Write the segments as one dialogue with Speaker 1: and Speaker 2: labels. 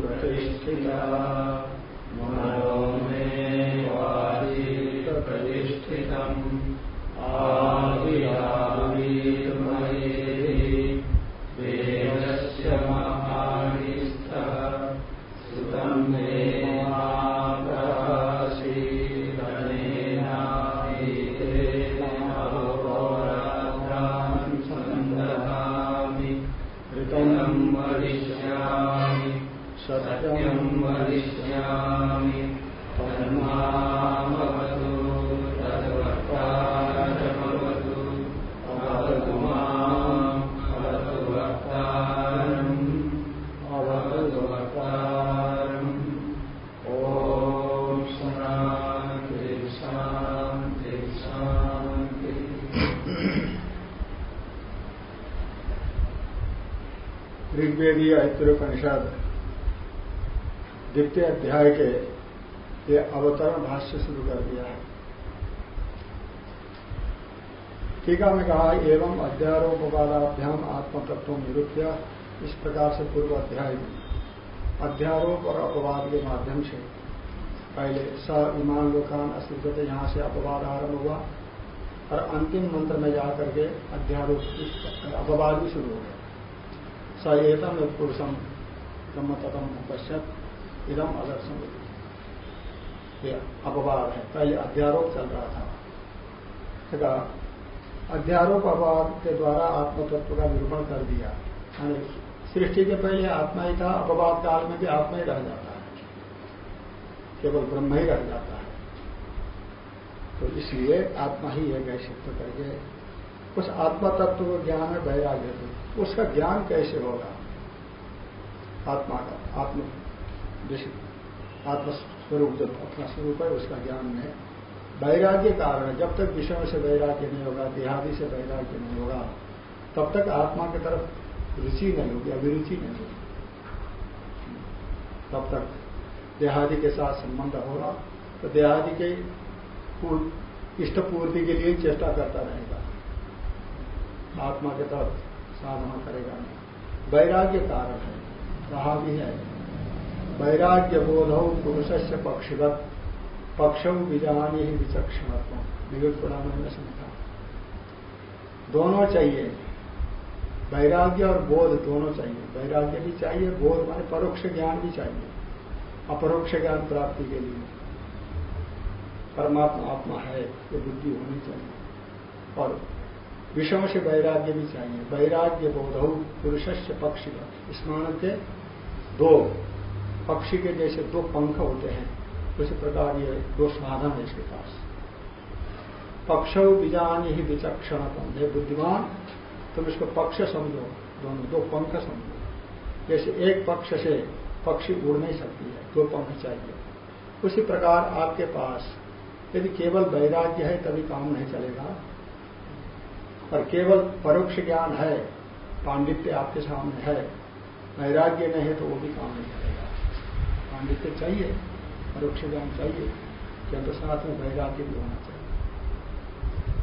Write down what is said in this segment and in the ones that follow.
Speaker 1: प्रतिष्ठिता। मनो मे
Speaker 2: अध्याय के ये अवतरण भाष्य शुरू कर दिया है। टीका में कहा, एवं अध्यारोपवादाभ्याम आत्मतत्व निरूप्य इस प्रकार से पूर्व अध्याय में। अध्यारोप और अपवाद के माध्यम से, पहले स इमान लोकान अस्तित्व यहाँ से अपवाद आरंभ हुआ, और अंतिम मंत्र में जाकर के अध्यारोप अपवाद भी शुरू हो गया। स एतम पुरुषम ब्रह्म तथम पश्चात इदम अदर्शन ये अपवाद। है पहले अध्यारोप चल रहा था। कहा अध्यारोप अपवाद के द्वारा आत्मतत्व का निरूपण कर दिया। सृष्टि के पहले आत्मा ही था, अपवाद काल में भी आत्मा ही रह जाता है। केवल ब्रह्म ही रह जाता है। तो इसलिए आत्मा ही है गए करके। उस आत्मा तत्व को ज्ञान वैराग्य तो उसका ज्ञान कैसे होगा? आत्मा का, आत्म आत्मस्वरूप जब अपना स्वरूप है, उसका ज्ञान है। वैराग्य कारण है। जब तक विषयों से वैराग्य नहीं होगा, देहादि से वैराग्य नहीं होगा, तब तक आत्मा की तरफ़ रुचि नहीं होगी, अभिरुचि नहीं होगी। तब तक देहादि के साथ संबंध होगा तो देहादि के इष्ट पूर्ति के लिए चेष्टा करता रहेगा। आत्मा के तरफ़ साधना करेगा नहीं। वैराग्य कारण है। कहा भी है। वैराग्य बोध हो पुरुष से पक्षगत पक्ष बीजानी ही विचक्षणत्व विवेक पुराण में समझा दोनों चाहिए। वैराग्य और बोध दोनों चाहिए। वैराग्य भी चाहिए, बोध माने परोक्ष ज्ञान भी चाहिए। अपरोक्ष ज्ञान प्राप्ति के लिए। परमात्मा, आत्मा है, ये बुद्धि होनी चाहिए। और विषम से वैराग्य भी चाहिए। वैराग्य बोध पुरुष से पक्षी स्मरण के दो पक्षी के जैसे दो पंख होते हैं, उसी प्रकार ये दो साधन है इसके पास। पक्ष बीजान ही विचक्षण हे बुद्धिमान, तुम इसको पक्ष समझो, दोनों, दो पंख समझो। जैसे एक पक्ष से पक्षी उड़ नहीं सकती है, दो पंख चाहिए। उसी प्रकार आपके पास, यदि केवल वैराग्य है, तभी काम नहीं चलेगा। और केवल परोक्ष ज्ञान है, पांडित्य आपके सामने है, वैराग्य नहीं है तो वो भी काम नहीं करेगा पांडित्य चाहिए, परोक्ष ज्ञान चाहिए किंतु साथ में वैराग्य भी होना चाहिए।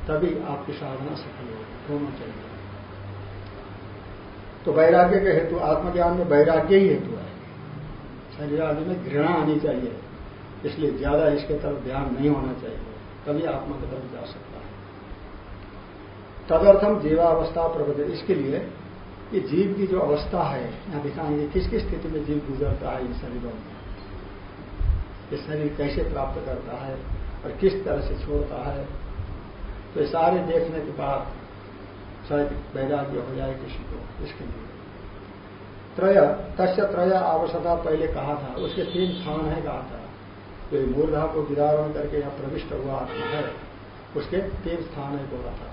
Speaker 2: तभी आपकी साधना सफल होगी दोनों चाहिए। तो वैराग्य के हेतु, आत्मज्ञान में वैराग्य ही हेतु है। शरीर आदि में घृणा आनी चाहिए, इसलिए ज़्यादा इसके तरफ़ ध्यान नहीं होना चाहिए, तभी आत्मा की तरफ़ जा सकता है। तदर्थम जीवावस्था प्रबंध इसके लिए ये जीव की जो अवस्था है, यहाँ दिखाएँगे किस किस स्थिति में जीव गुजरता है इन शरीरों में। ये शरीर कैसे प्राप्त करता है और किस तरह से छोड़ता है। तो ये सारे देखने के बाद शायद वैराग्य हो जाए किसी को, इसके लिए। त्रय, तस्य त्रय आवश्यकता पहले कहा था, उसके तीन स्थान है कहा था। तो मूर्धा को विदारण करके यहाँ प्रविष्ट हुआ आत्मा है, उसके तीन स्थान है बोला था।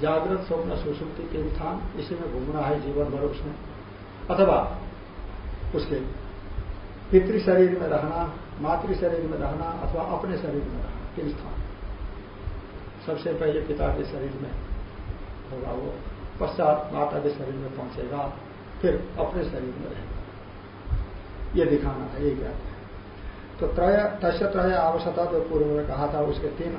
Speaker 2: जागृत, स्वप्न, सुसुप्ति तीन स्थान, इसी में घूमना है जीवन भर उसमें अथवा उसके पितृ शरीर में रहना मातृ शरीर में रहना अथवा अपने शरीर में रहना, तीन स्थान। सबसे पहले पिता के शरीर में होगा वो, पश्चात माता के शरीर में पहुंचेगा, फिर अपने शरीर में रहेगा। ये दिखाना है, ये क्या है। तो त्रय, तस्य त्रय आवश्यकता जो पूर्व में कहा था, उसके तीन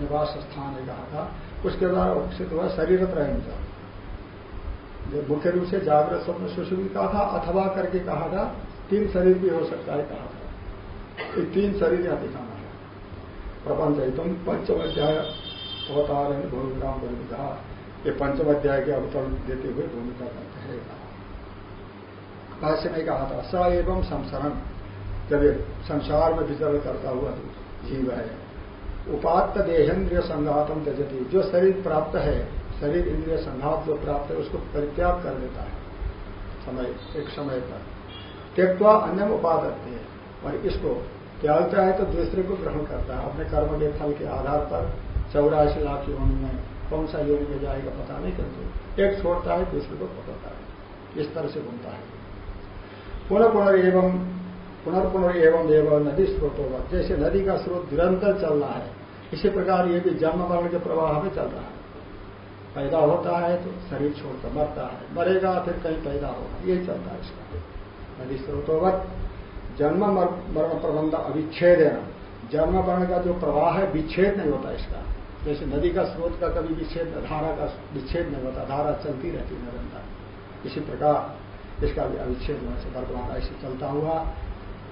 Speaker 2: निवास स्थान ने कहा था, उसके द्वारा सिद्ध हुआ शरीर त्रय जो मुख्य रूप से जागृत स्वप्न सुश्रुति कहा था, अथवा करके कहा था, तीन शरीर भी हो सकता है कहा ये तीन शरीर यहाँ दिखाना है। प्रपंच तुम पंचम अध्याय अवतार है भूमिकाम ने कहा ये पंचम अध्याय के अवतरण देते हुए भूमिका करते हैं। भाष्य में कहा था, स एवं संसरण जब संसार में विचरण करता हुआ जीव है, उपात्त देहेन्द्रिय संघातम त्यजती। जो शरीर प्राप्त है, शरीर इंद्रिय संघात जो प्राप्त है, उसको परित्याग कर देता है। समय, एक समय पर। त्यक्वा अन्य उपादत है और इसको त्यागता है तो दूसरे को ग्रहण करता है। अपने कर्म के फल के आधार पर चौरासी लाख योनि में कौन सा योनि में जाएगा पता नहीं करते एक छोड़ता है, दूसरे को पकड़ता है। इस तरह से घूमता है। पुनः पुनर्वम पुनर्पुनर एवं एवं नदी स्रोत होगा। जैसे नदी का स्रोत निरंतर चल रहा है, इसी प्रकार ये भी जन्म मरण के प्रवाह में चल रहा है। पैदा होता है तो शरीर छोड़कर मरता है। मरेगा फिर कहीं पैदा होगा। यही चलता है इसका। नदी स्रोतोवत जन्म मरण प्रबंध अविच्छेद है जन्म मरण का जो प्रवाह है, विच्छेद नहीं होता इसका। जैसे नदी का स्रोत का कभी विच्छेद, धारा का विच्छेद नहीं होता, धारा चलती रहती निरंतर। इसी प्रकार इसका भी अविच्छेद होने से वर्तमान ऐसे चलता हुआ,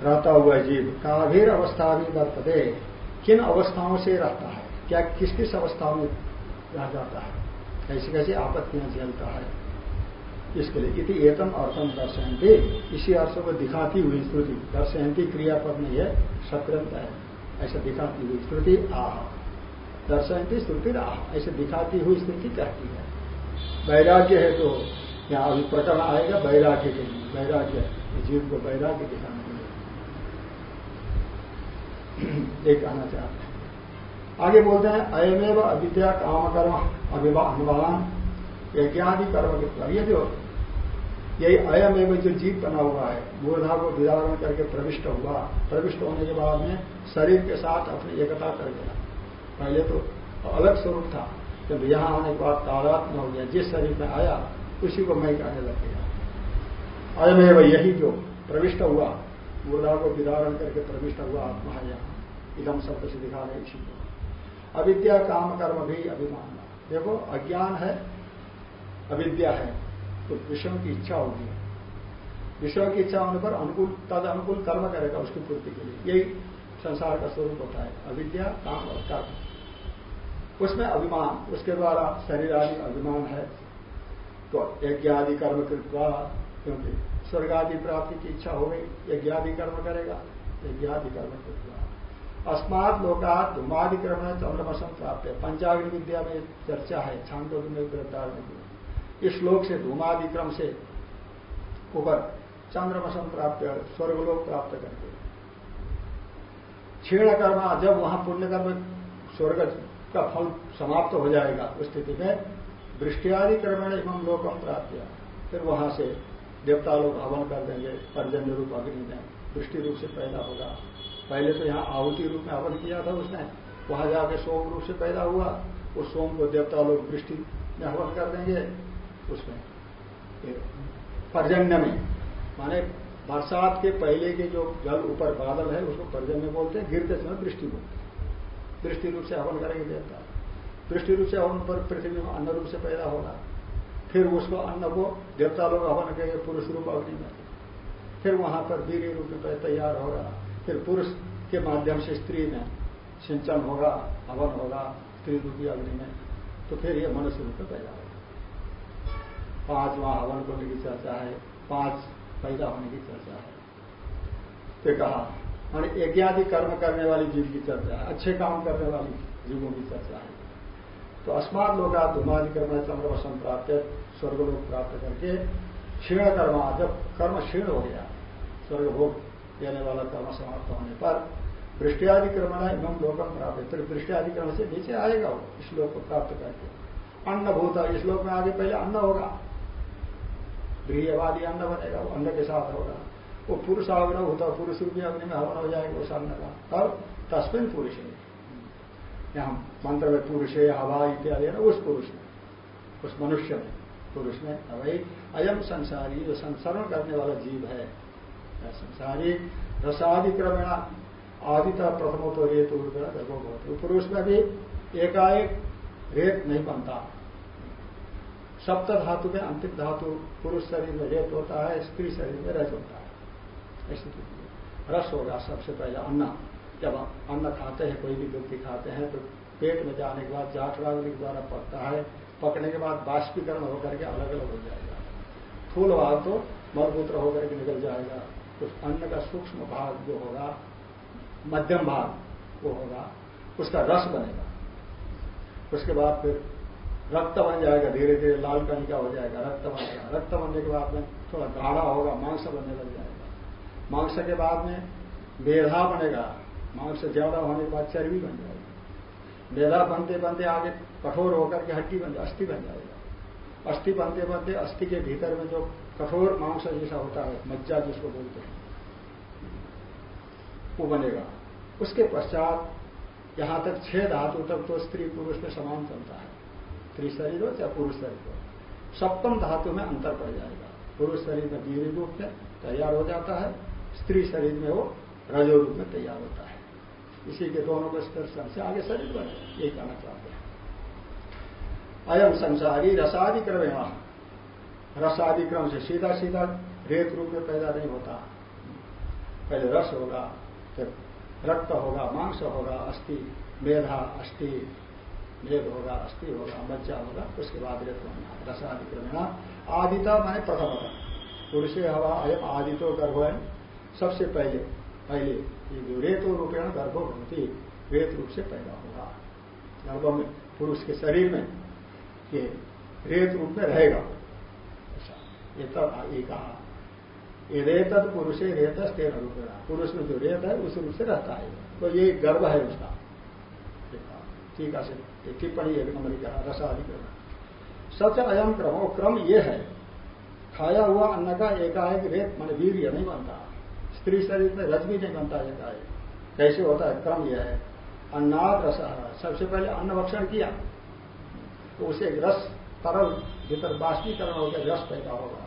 Speaker 2: रहता हुआ जीव। काभीर अवस्था भी बरतते किन अवस्थाओं से रहता है? क्या किस किस अवस्थाओं में रह जाता है? कैसे कैसे आपत्तियाँ झेलता है? इसके लिए इति एतम अर्थम दर्शयंती इसी अर्थ को दिखाती हुई श्रुति दर्शयंती क्रियापद में यह सक्रंत है। ऐसा दिखाती हुई श्रुति आह। दर्शयंती श्रुति आह। ऐसे दिखाती हुई स्थिति कहती है। वैराग्य है तो यहाँ अभी प्रकरण आएगा वैराग्य के लिए। वैराग्य जीव को वैराग्य दिखाने ये कहना चाहते हैं। आगे बोलते हैं, अयमेव अविद्या काम कर्म अनुमान यज्ञादि कर्म के ये जो यही अयम एवं जो जीव बना हुआ है मूर्धा को विदारण करके प्रविष्ट हुआ। प्रविष्ट होने के बाद में शरीर के साथ अपनी एकता कर गया पहले तो अलग स्वरूप था। जब यहाँ आने के बाद तादात्म हो गया, जिस शरीर में आया, उसी को मैं कहने लग गया। अयमेव यही जो प्रविष्ट हुआ मूर्धा को विदारण करके प्रविष्ट हुआ आत्मा है यहाँ। इदम शब्द से दिखा रहे इसी को। अविद्या, काम, कर्म भी अभिमान देखो, अज्ञान है, अविद्या है। तो विषयों की इच्छा होगी। विषयों की इच्छा होने पर अनुकूल तद अनुकूल कर्म करेगा उसकी पूर्ति के लिए। यही संसार का स्वरूप होता है। अविद्या, काम और कर्म। उसमें अभिमान, उसके द्वारा शरीर आदि अभिमान है। तो यज्ञ आदि कर्म के द्वारा क्योंकि स्वर्ग आदि प्राप्ति की इच्छा हो गई, यज्ञ आदि कर्म करेगा। यज्ञ आदि कर्म के द्वारा अस्मात लोकात धूमाधिक्रमण चंद्रमसम प्राप्त है पंचाग्नि विद्या में चर्चा है छांदो में वृद्धारण इस श्लोक से धूमाधिक्रम से ऊपर चंद्रमसम प्राप्त, स्वर्गलोक प्राप्त करके। क्षीण कर्मा, जब वहाँ पुण्य कर्म स्वर्ग का फल समाप्त हो जाएगा, उस स्थिति में वृष्टियादि क्रमण एवं लोकम प्राप्त किया फिर वहाँ से देवता लोग हवन कर देंगे, पर्जन्य रूप अग्नि में वृष्टि रूप से पैदा होगा। पहले तो यहाँ आहुति रूप में हवन किया था उसने, वहाँ जाके सोम रूप से पैदा हुआ। उस सोम को देवता लोग वृष्टि में हवन कर देंगे। उसमें। पर्जन्य में माने बरसात के पहले के जो जल ऊपर बादल है, उसको पर्जन्य बोलते हैं, गिरते समय वृष्टि बोलते हैं। वृष्टि रूप से हवन करेंगे देवता। वृष्टि रूप से हवन पर पृथ्वी में अन्न रूप से पैदा होगा। फिर उसको अन्न को देवता लोग हवन करेंगे, पुरुष रूप अग्नि में। फिर वहाँ पर वीर रूप में तैयार होगा। फिर पुरुष के माध्यम से स्त्री में सिंचन होगा, हवन होगा, स्त्री रूपी अग्नि में। तो फिर यह मनुष्य रूप में पैदा होगा। पाँच हवन करने की चर्चा है, पाँच पैदा होने की चर्चा है। तो कहा, मान यज्ञादि कर्म करने वाली जीव की चर्चा है, अच्छे काम करने वाली जीवों की चर्चा है। तो अस्मात लोग धुमादि कर्म चंद्रवसन प्राप्त, स्वर्गलोक प्राप्त करके क्षीण कर्म, जब कर्म क्षीण हो गया, स्वर्ग भोग देने वाला कर्म समाप्त होने पर वृष्टियादि क्रमण एवं लोकम प्राप्त फिर वृष्टियादि क्रम से नीचे आएगा वो, इस लोक को प्राप्त करके। अन्न भूत इस लोक में आगे पहले अन्न होगा। गृहवादी अन्न बनेगा, वो अंध के साथ होगा। वो पुरुष अग्न होता है, पुरुष रूपी अग्नि में हवन हो जाएगा उस अन्न का तब तस्मिन पुरुष है। यहाँ मंत्र में पुरुष है, हवा इत्यादि है ना, उस पुरुष में, उस मनुष्य में, पुरुष में। भाई अयम संसारी, जो संसरण करने वाला जीव है संसारी रसादि क्रमेण आदिता प्रथमो तो रेत बहुत पुरुष में भी एकाएक रेत नहीं बनता। सप्त धातु में अंतिम धातु पुरुष शरीर में रेत होता है, स्त्री शरीर में रज होता है। ऐसी रस होगा सबसे पहले, अन्न। जब अन्न खाते हैं, कोई भी व्यक्ति खाते हैं तो पेट में जाने के बाद जाठराग्नि के द्वारा पकता है। पकने के बाद बाष्पीकरण होकर के अलग अलग हो जाएगा। फूल भाग तो मलमूत्र होकर के निकल जाएगा। तो अन्न का सूक्ष्म भाग जो होगा, मध्यम भाग वो होगा, उसका रस बनेगा। उसके बाद फिर रक्त बन जाएगा, धीरे धीरे लाल कणिका हो जाएगा, रक्त बनेगा रक्त बनने के बाद में थोड़ा गाढ़ा होगा, मांस बनने लग जाएगा। मांस के बाद में मेधा बनेगा। मांस ज़्यादा होने के बाद चर्बी बन जाएगी। मेधा बनते बनते आगे कठोर होकर के हड्डी बन अस्थि बन जाएगा। अस्थि बनते बनते अस्थि के भीतर में जो कठोर मांस जैसा होता है, मज्जा जिसको बोलते हैं, वो बनेगा। उसके पश्चात यहाँ तक छह धातु तक तो स्त्री पुरुष में समान चलता है। स्त्री शरीर हो चाहे पुरुष शरीर हो। सप्तम धातु में अंतर पड़ जाएगा। पुरुष शरीर में वीर रूप में तैयार हो जाता है, स्त्री शरीर में वो रजो रूप में तैयार होता है। इसी के दोनों को स्पर्शन से आगे शरीर बने, ये कहना चाहते हैं। अयम संसारी रसादिक्रम रसादिक्रम से सीधा सीधा रेत रूप में पैदा नहीं होता। पहले रस होगा, फिर रक्त होगा, मांस होगा, अस्थि, मेधा, अस्थि मेघ होगा, अस्थि होगा, मज्जा होगा, उसके बाद रेत बनना रसादिक्रमेणा, आदिता माने प्रथम पुरुष हवा अयम आदितो गर्भ है। सबसे पहले पहले ये रेतो रूपेण गर्भ होती रेत रूप से पैदा होगा। गर्भ में, पुरुष के शरीर में ये रेत रूप में रहेगा। ये तब ये कहा। ये रेत पुरुष रेत तेरह रूपेण। पुरुष में जो रेत है, उस रूप से रहता है। तो ये गर्भ है उसका। ठीक है टिप्पणी एक नंबर क्या रसाधिकरण। सच अयम क्रम वो क्रम ये है, खाया हुआ अन्न का एकाएक रेत मान वीर नहीं बनता। स्त्री शरीर में रज भी नहीं बनता एकाएक। कैसे होता है? क्रम यह है। अन्नाद रस, सबसे पहले अन्न भक्षण किया तो उसे रस तरल भीतर बाष्पीकरण हो गया रस पैदा होगा।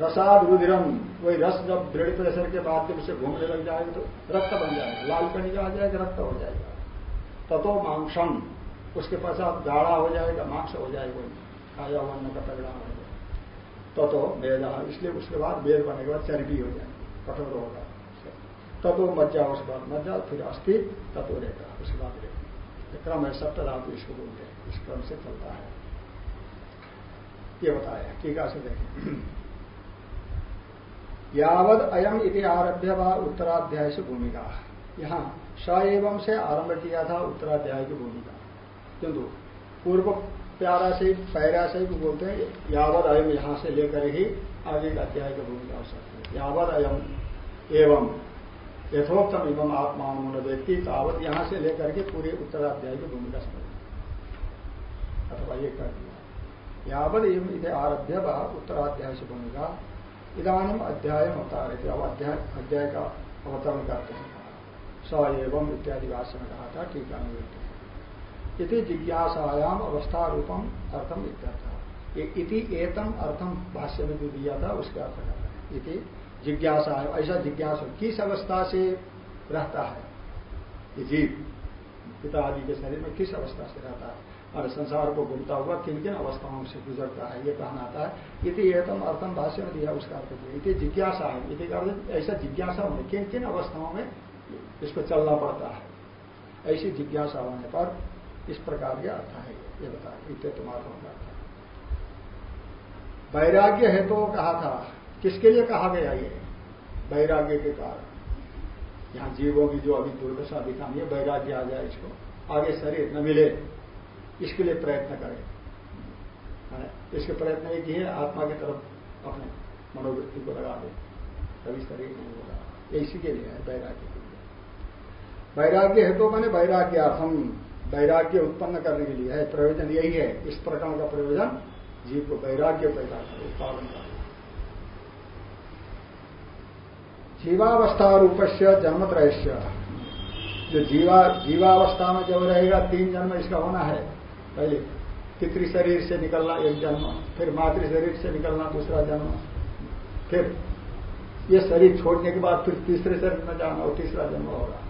Speaker 2: रसाद रुधिरम वही रस जब ब्लड प्रेशर के बाद जब उसे घूमने लग जाएगा तो रक्त बन जाएगा। लाल कणिका आ जाएगा, रक्त हो जाएगा। ततो मांसम उसके पश्चात गाढ़ा हो जाएगा, मांस हो जाएगा, खाया हुआ अन्न का परिणाम हो जाएगा। ततो मेदा इसलिए उसके बाद वेद बनने के बाद चर्बी हो जाएगी, कठोर होगा। ततो मज्जा उसके बाद मज्जा फिर अस्थि तत्व रहेगा उसके बाद रहेगा क्रम है, सप्त धातु इसको बोलते हैं, इस क्रम से चलता है। ये बताया, टीका से देखें। यावद अयम इति आरभ्य व उत्तराध्याय से भूमिका। यहाँ स एवं से आरंभ किया था उत्तराध्याय की भूमिका किंतु पूर्व प्यारा से, पैरा से भी बोलते हैं, यावत अयम यहाँ से लेकर ही आगे का अध्याय की भूमिका हो सकती है। यावत अयम एवं यथोक्तम एवं आत्मान व्यक्ति तावत यहाँ से लेकर के पूरे उत्तराध्याय की भूमिका समझ अथवा ये कर दिया, यावत एवं इधे आरभ्य व उत्तराध्याय से भूमिका इधानी अध्याय अवतार अध्याय का अवतरण करते हैं। स एवं इत्यादि भाष्य में कहा था, टीका में इति जिज्ञासायाम अवस्था रूपम अर्थम इति एतम अर्थम भाष्य में जो दिया था, उसका अर्थ कर रहे हैं इति जिज्ञासा ऐसा जिज्ञासा, किस अवस्था से रहता है? ये जीव पिता आदि के शरीर में किस अवस्था से रहता है? और संसार को घूमता हुआ किन किन अवस्थाओं से गुजरता है, ये कहना आता है। इति एतम अर्थम भाष्य में दिया, उसका अर्थ दिया इति जिज्ञासा है इति ऐसा जिज्ञासा होने, किन किन अवस्थाओं में इसको चलना पड़ता है। ऐसी जिज्ञासा होने पर इस प्रकार के अर्थ है, ये बता इतने तुम्हारा होगा वैराग्य है। तो कहा था, किसके लिए कहा गया ये? वैराग्य के कारण। यहाँ जीवों की जो अभी दुर्दशा दिखानी है, वैराग्य आ जाए इसको, आगे शरीर न मिले, इसके लिए प्रयत्न करें। इसके प्रयत्न ये किए आत्मा की तरफ़ अपने मनोवृत्ति को लगा दे, कभी शरीर नहीं होगा। इसी के लिए है, वैराग्य। वैराग्य है तो मैंने वैराग्यार्थम वैराग्य उत्पन्न करने के लिए है। प्रयोजन यही है, इस प्रकार का प्रयोजन जीव को वैराग्य पैदा उत्पादन कर। जीवावस्था रूप से जन्मत्रयस्य। जो जीवा, जीवावस्था में जब रहेगा, तीन जन्म इसका होना है। पहले पितृ शरीर से निकलना एक जन्म, फिर मातृ शरीर से निकलना दूसरा जन्म, फिर ये शरीर छोड़ने के बाद फिर तीसरे शरीर में जाना और तीसरा जन्म होगा।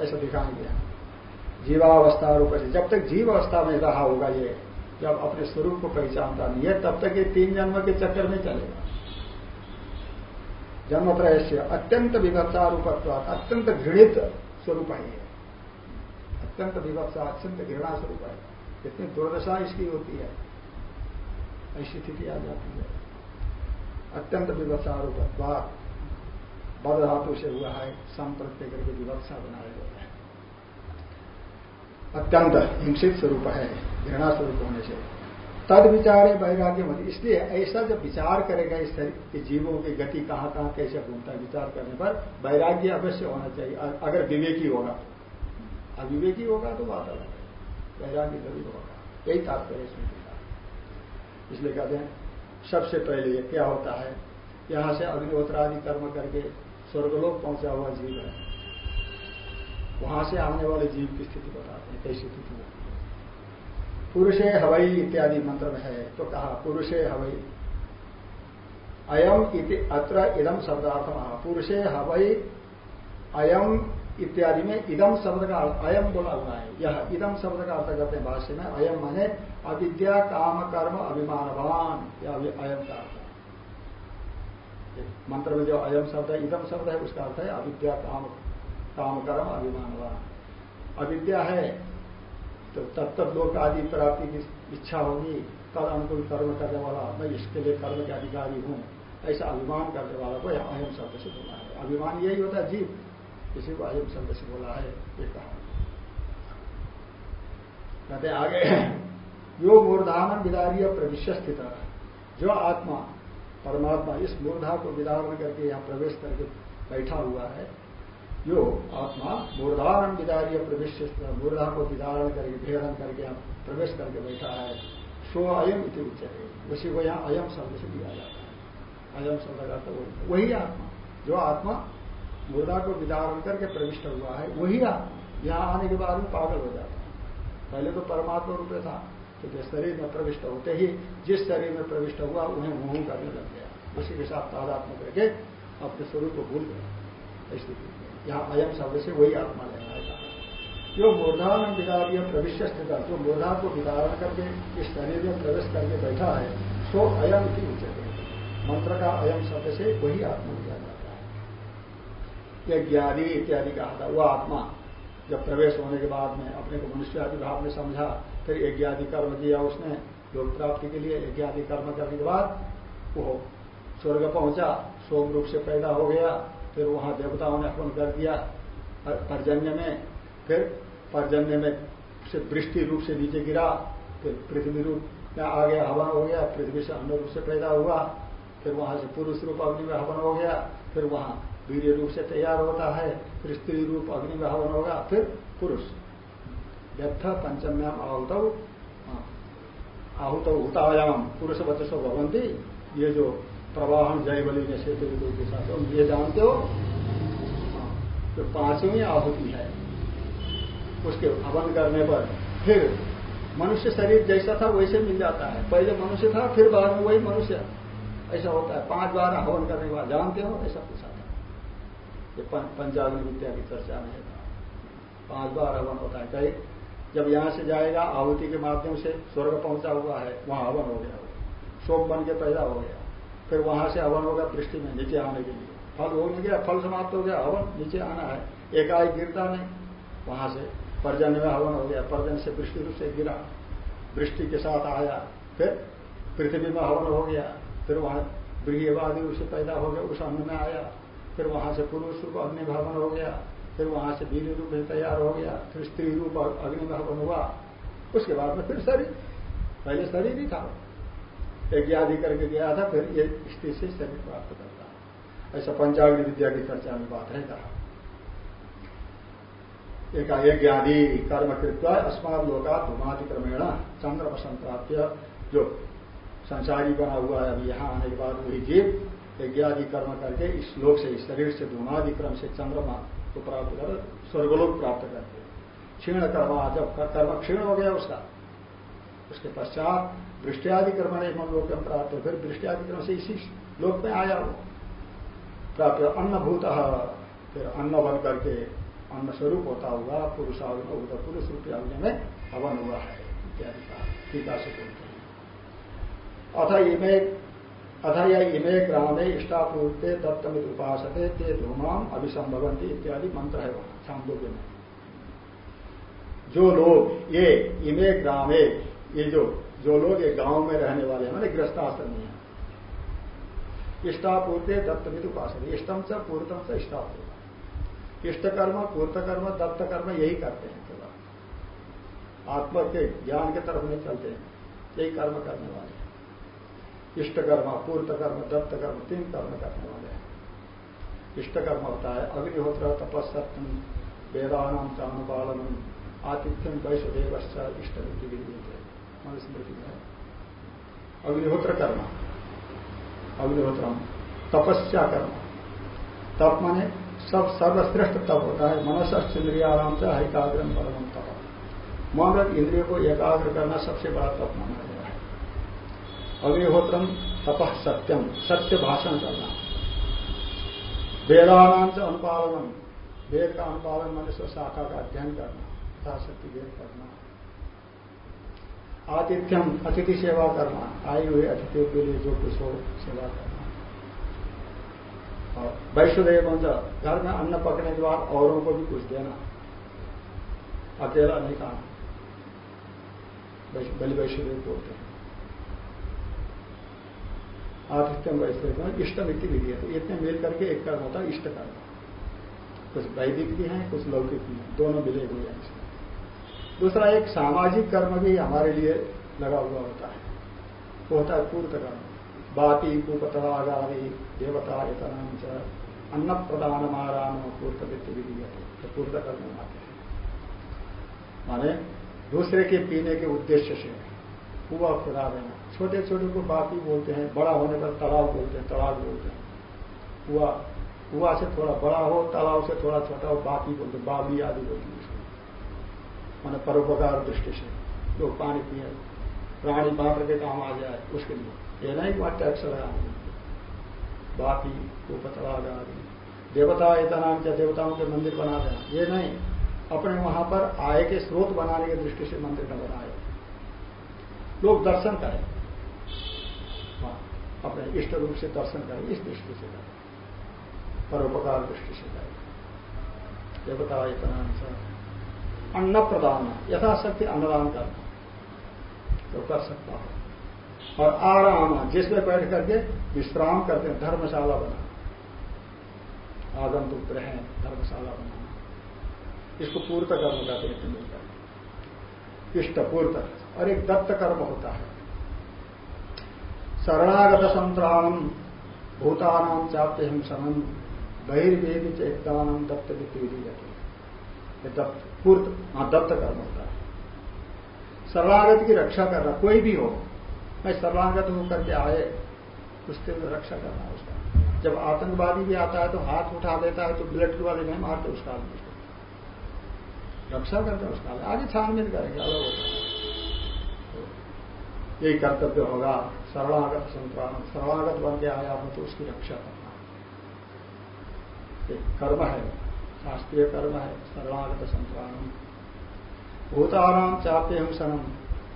Speaker 2: ऐसा दिखाएँगे जीवावस्था रूप से। जब तक जीव अवस्था में रहा होगा ये, जब अपने स्वरूप को पहचानता नहीं है तब तक ये तीन जन्म के चक्कर में चलेगा। जन्म त्रय अत्यंत विभत्सा रूपत्व अत्यंत घृणित स्वरूप है अत्यंत विभत्सा अत्यंत घृणा स्वरूप है। इतनी दुर्दशा इसकी होती है। ऐसी स्थिति आ जाती है। अत्यंत विवत्सा रूपत्वा बद धातु से हुआ है सम प्रत्यय करके विवत्सा बनाया गया अत्यंत हिंसित स्वरूप है, घृणा स्वरूप होने से। तद विचार है वैराग्य मत इसलिए ऐसा जब विचार करेगा इस शरीर के जीवों की गति कहाँ कहाँ कैसे घूमता है, विचार करने पर वैराग्य अवश्य होना चाहिए। अगर विवेकी होगा तो। अविवेकी होगा तो बात अलग है। वैराग्य ज़रूर होगा। यही तात्पर्य इसमें इसलिए कहते हैं, सबसे पहले क्या होता है, यहाँ से अग्निहोत्र आदि कर्म करके स्वर्गलोक पहुँचा हुआ जीव है। वहाँ से आने वाले जीव की स्थिति बताते हैं, कैसी स्थिति होती है पुरुषे हवई इत्यादि मंत्र में है तो कहा, पुरुषे हवई अयम अत्र इदम शब्दार्थ महा पुरुषे हवई अयम इत्यादि में इदम शब्द का अयम बोला हुआ है, यह इदम शब्द का अर्थ करते हैं भाष्य में। अयम माने अविद्या, काम, कर्म, अभिमानवान या अयम का अर्थ मंत्र में जो अयम शब्द है इदम शब्द है, उसका अर्थ है अविद्या, काम काम कर्म अभिमानवान। अविद्या है तो तब तत्त लोक आदि प्राप्ति की इच्छा होगी। तद अनुकूल कर्म करने वाला, मैं इसके लिए कर्म के अधिकारी हूँ। ऐसा अभिमान करने वाला को अयम शब्द से बोला है। अभिमान यही होता है, जीव। इसी को अहम शब्द से बोला है, ये कहा। कहते आगे, यो मूर्धान विदारीय प्रविश्य स्थित जो आत्मा, परमात्मा इस मूर्धा को विदारण करके यहाँ प्रवेश करके बैठा हुआ है यो आत्मा मूर्धारण विदारीय प्रवेश मूर्धा को विदारण करके भेदन करके यहाँ प्रवेश करके बैठा है। सो अयम इति उच्चते उसी को यहाँ अयम शब्द से दिया जाता है। अयम शब्द का तो वही आत्मा। जो आत्मा मूर्धा को विदारण करके प्रविष्ट हुआ है, वही आत्मा। यहाँ आने के बाद में पागल हो जाता है। पहले तो परमात्मा रूप था तो जिस शरीर में प्रविष्ट होते ही, जिस शरीर में प्रविष्ट हुआ, उन्हें मोह करने लग गया। उसी के साथ तादात्म करके अपने स्वरूप को भूल गया। स्थिति। यहाँ अयम शब्द से वही आत्मा लेना है जो मूर्धान विदारीय प्रविश्य स्थित जो मूर्धा को विदारण करके, इस शरीर में प्रवेश करके बैठा है, सो अयम की उचित मंत्र का अयम शब्द से वही आत्मा लिया जाता है। यह ज्ञानी इत्यादि कहा था वह आत्मा जब प्रवेश होने के बाद में अपने को मनुष्य आदि भाव में समझा, फिर यज्ञ आदि कर्म किया उसने, लोक प्राप्ति के लिए यज्ञ आदि कर्म करने के बाद वो स्वर्ग पहुँचा, सोम रूप से पैदा हो गया फिर वहाँ देवताओं ने हवन कर दिया। पर्जन्य में, फिर पर्जन्य में से वृष्टि रूप से नीचे गिरा। फिर पृथ्वी रूप में आ गया, हवन हो गया। पृथ्वी से अन्न रूप से पैदा हुआ। फिर वहाँ से पुरुष रूप अग्नि में हवन हो गया। फिर वहाँ वीर रूप से तैयार होता है। फिर स्त्री रूप अग्नि में हवन होगा। फिर पुरुष। व्यर्थ पंचम्याम आहुत। आहुत हुतायाम। पुरुष बचसो भवंती ये जो प्रवाहन जय बलि सेतु के साथ ये जानते हो? जो पांचवी आहुति है। उसके हवन करने पर फिर मनुष्य शरीर जैसा था वैसे मिल जाता है। पहले मनुष्य था, फिर बाद में वही मनुष्य। ऐसा होता है। पाँच बार हवन करने के बाद जानते हो? ऐसा पूछा था। ये पंचाग्नि विद्या की चर्चा में है। पाँच बार हवन होता है। कई जब यहाँ से जाएगा, आहुति के माध्यम से स्वर्ग पहुँचा हुआ है, वहाँ हवन हो गया। सोम बन के पैदा हो गया। फिर वहाँ से हवन होगा, दृष्टि में नीचे आने के लिए। फल हो नहीं गया, फल समाप्त हो गया, हवन नीचे आना है। एकाएक गिरता नहीं। वहाँ से पर्जन में हवन हो गया पर्जन से वृष्टि रूप से गिरा। वृष्टि के साथ आया, फिर पृथ्वी में हवन हो गया, फिर वहाँ गृहवादी रूप से पैदा हो गया, उस अन्न में आया। फिर वहाँ से पुरुष रूप अग्नि भवन हो गया, फिर वहाँ से वीर रूप में तैयार हो गया, फिर स्त्री रूप अग्नि भवन हुआ। उसके बाद में फिर शरीर, पहले शरीर ही था। यज्ञ आदि करके गया था, फिर ये स्थिति से शरीर प्राप्त करता ऐसा पंचाग्नि विद्या की चर्चा में बात है कहा। एक यज्ञ आदि कर्म कृत्वा अस्मात लोका धूमातिक्रमेण चंद्र प्राप्त जो संसारी बना हुआ है, अभी यहाँ आने के बाद वही जीव यज्ञ आदि कर्म करके इस लोक से, इस शरीर से धूमादि क्रम से चंद्रमा को प्राप्त कर, स्वर्गलोक प्राप्त करते क्षीण कर्म, जब कर्म क्षीण हो गया उसका, उसके पश्चात वृष्टियादि कर्म ने लोक में प्राप्त हो फिर वृष्टियादि क्रम से इसी लोक में आया वो। प्राप्त अन्नभूत, फिर अन्न बन करके अन्न स्वरूप होता हुआ पुरुषाग्नि पुरुष रूपी अग्नि में हवन हुआ है, इत्यादि का टीका से बोलते हैं। अथ इमे अथ या इमे ग्रामे इष्टापूर्ते दत्तमित उपासते ते धूमाम अभिसंभवंती इत्यादि मंत्र है वहाँ छांदोग्य में। जो लोग ये इमे ग्रामे ये जो जो लोग ये गाँव में रहने वाले हैं गृहस्थाश्रम है। इष्टापूर्ते दत्तमित उपासना इष्टम से पूर्तम से इष्टापूर्त इष्ट कर्म पूर्त कर्म दत्त कर्म यही करते हैं केवल। आत्मा के ज्ञान के तरफ़ नहीं चलते हैं। यही कर्म करने वाले इष्ट कर्म पूर्त कर्म दत्त कर्म तीन कर्म करने वाले हैं। इष्ट कर्म होता है अग्निहोत्र तपस्सत्यम वेदानाम चानुपालनम आतिथ्यम वैश्वदेव इष्ट विधि विधि मनुस्मृति है अग्निहोत्र कर्म अग्निहोत्र तपस्या कर्म तप माने सब सर्वश्रेष्ठ तप होता है मनस इंद्रियाराम से एकाग्रम परम तप मन इंद्रिय को एकाग्र करना सबसे बड़ा तप माना गया है अग्निहोत्रम तप सत्यम सत्य भाषण करना वेदानाम से अनुपालनम वेद का अनुपालन मनुष्य शाखा का अध्ययन करना सत्य वेद करना आतिथ्यम अतिथि सेवा करना आए हुए अतिथियों के लिए जो कुछ हो, सेवा करना। और वैष्णदेव घर में अन्न पकने के बाद औरों को भी कुछ देना। अकेला नहीं खाना। बलि वैष्णदेव बोलते हैं। आतिथ्यम वैष्णव इष्ट मिट्टी विधि है। तो इतने मिल करके एक कर्म होता है, इष्ट कर्म। कुछ वैदिक भी है, कुछ लौकिक भी है। दोनों मिले हुए हैं दूसरा एक सामाजिक कर्म भी हमारे लिए लगा हुआ होता है। वो होता है पूर्त कर्म। बाती कुपतरागारी देवता इतना अन्न प्रदान माराम पूर्त वित्त विधि तो पूर्त कर्म आते हैं। माने दूसरे के पीने के उद्देश्य से कुआ खुदा देना छोटे छोटे को बाकी बोलते हैं, बड़ा होने पर तालाब बोलते हैं तालाब बोलते हैं। कुआ कुआ से थोड़ा बड़ा हो तालाब से थोड़ा छोटा हो बाकी बोलते बाबी आदि बोलते मैंने परोपकार दृष्टि से। जो पानी पिए प्राणी मात्र के काम आ जाए उसके लिए। ये नहीं वहाँ टैक्स लगाना बाकी वो पतला आदि। देवता इतना नाम क्या देवताओं के मंदिर बना देना ये नहीं। अपने वहाँ पर आय के स्रोत बनाने की दृष्टि से मंदिर न बनाए। लोग दर्शन करें। हाँ, अपने इष्ट रूप से दर्शन करें इस दृष्टि से करें। परोपकार दृष्टि से करें। देवता इतना अन्न प्रदान यथाशक्ति अन्नदान करना। तो कर सकता हो। और आराम जिसमें बैठ करके विश्राम करते हैं, धर्मशाला बना। आगंतुक ग्रह धर्मशाला बनाना इसको पूर्त कर्म कहते हैं मिलकर इष्ट पूर्त। और एक दत्त कर्म होता है। शरणागत संत्राणम भूतानाम चाप्य हिंसनम बहिर्वेद चेतानम दत्त विधि दत्त। हाँ दत्त कर्म होता है। शरणागत की रक्षा करना, कोई भी हो, मैं शरणागत होकर के आए, उसके रक्षा करना उसका। जब आतंकवादी भी आता है तो हाथ उठा देता है तो बुलेट वाले नहीं मारते, उसका आदमी रक्षा करते उसका आगे छानबीन करेंगे, अलग होता है। तो यही कर्तव्य होगा शरणागत संक्राम शरणागत बन के आया हो तो उसकी रक्षा करना। कर्म है। शास्त्रीय कर्म है शरणागत संक्राम भूताराम चाप्य हिंसनम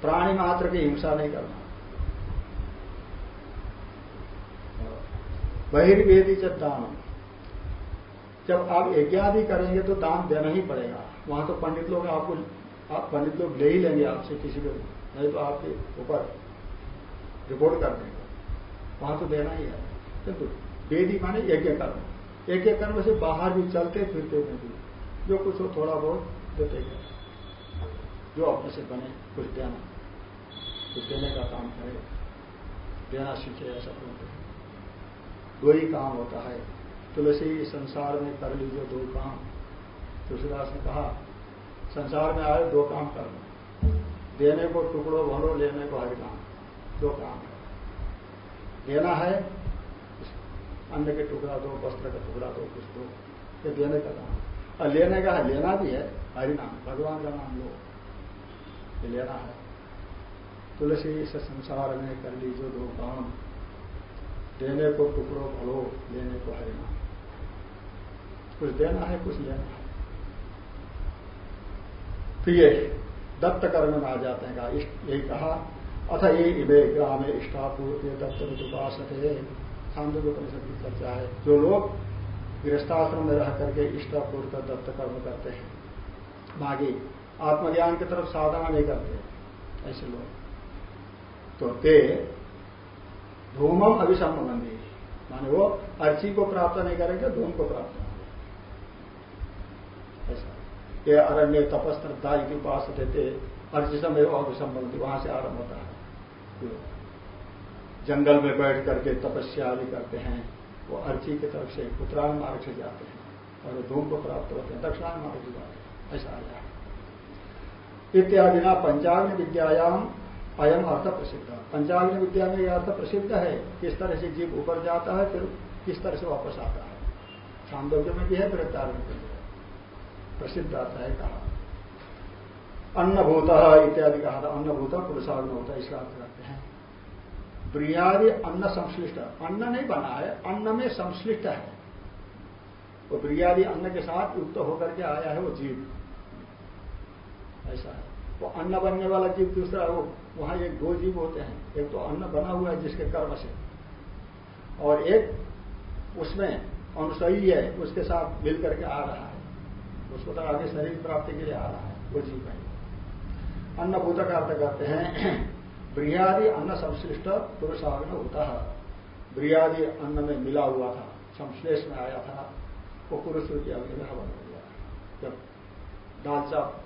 Speaker 2: प्राणी मात्र की हिंसा नहीं करना। बहिर्वेदी जब दान, जब आप यज्ञादि करेंगे तो दान देना ही पड़ेगा। वहाँ तो पंडित लोग आपको आप पंडित लोग ले ही लेंगे आपसे किसी को, नहीं तो आपके ऊपर रिपोर्ट कर देंगे। वहाँ तो देना ही है। किंतु वेदी माने यज्ञ कर्म एक एक कर्म से बाहर भी चलते फिरते में भी, जो कुछ हो थोड़ा बहुत देते गए जो अपने से बने, कुछ देना। कुछ देने का काम करे। देना सीखे, ऐसा बोलते दो ही। काम होता है। तुलसी संसार में कर लीजिए दो काम। तुलसीदास ने कहा, संसार में आए दो काम करना देने को टुकड़ो भरो, लेने को हर काम। दो काम है। देना है अन्न के टुकड़ा दो, वस्त्र का टुकड़ा दो, कुछ दो। ये देने का काम। और लेने का लेना भी है, हरिनाम, भगवान का नाम लो। ये लेना है। तुलसी से संसार में कर लीजिए दो काम। देने को टुकड़ो भरो लेने को हरिनाम। कुछ देना है, कुछ लेना है। ये दत्त कर्म में आ जाते हैं, कहा यही कहा, अथ ये इवे ग्राम इष्टापूर्ति दत्त उपास सांदोग्य परिषद की चर्चा है जो लोग गृहस्थाश्रम में रह करके इष्टापूर्व दत्त कर्म करते हैं मागे आत्मज्ञान की तरफ़ साधना नहीं करते ऐसे लोग। तो ते धूमम अभिसंबंधी, माने वो अर्ची को प्राप्त नहीं करेंगे, धूम को प्राप्त होंगे ऐसा। ये अरण्य तपस्त्रद्धा की उपास देते, अर्ची समय अभिसंबंधी, वहाँ से आरंभ होता है। जंगल में बैठ करके तपस्या आदि करते हैं, वो अर्ची की तरफ़ से उत्तरायण मार्ग से जाते हैं और धूम को प्राप्त होते हैं, दक्षिणायन मार्ग से जाते हैं, ऐसा आ जाए इत्यादि ना पंचाग्नि विद्यायाम अयम अर्थ प्रसिद्ध। पंचाग्नि विद्या में यह अर्थ प्रसिद्ध है, किस तरह से जीव ऊपर जाता है, फिर किस तरह से वापस आता है। छांदोग्य में भी है वृत्तार में भी है। प्रसिद्ध अर्थ है कहा। अन्नभूत इत्यादि कहा था, अन्नभूत पुरुषाग्न होता है, इसका ब्रियादि अन्न संश्लिष्ट। अन्न नहीं बना है, अन्न में संश्लिष्ट है। वो ब्रियादि अन्न के साथ युक्त होकर के आया है वो जीव। ऐसा है। वो अन्न बनने वाला जीव दूसरा वो वहाँ एक दो जीव होते हैं। एक तो अन्न बना हुआ है जिसके कर्म से। और एक उसमें अनुसयी है, उसके साथ मिल करके आ रहा है। उसको तो आगे शरीर प्राप्ति के लिए आ रहा है, वो जीव है। अन्नभूत का अर्थ करते हैं ब्रियादि अन्न संश्लिष्ट पुरुषाग्न होता है। ब्रियादि अन्न में मिला हुआ था, संश्लेष में आया था, वो पुरुष रूपी हवन हो गया। जब दाल चाप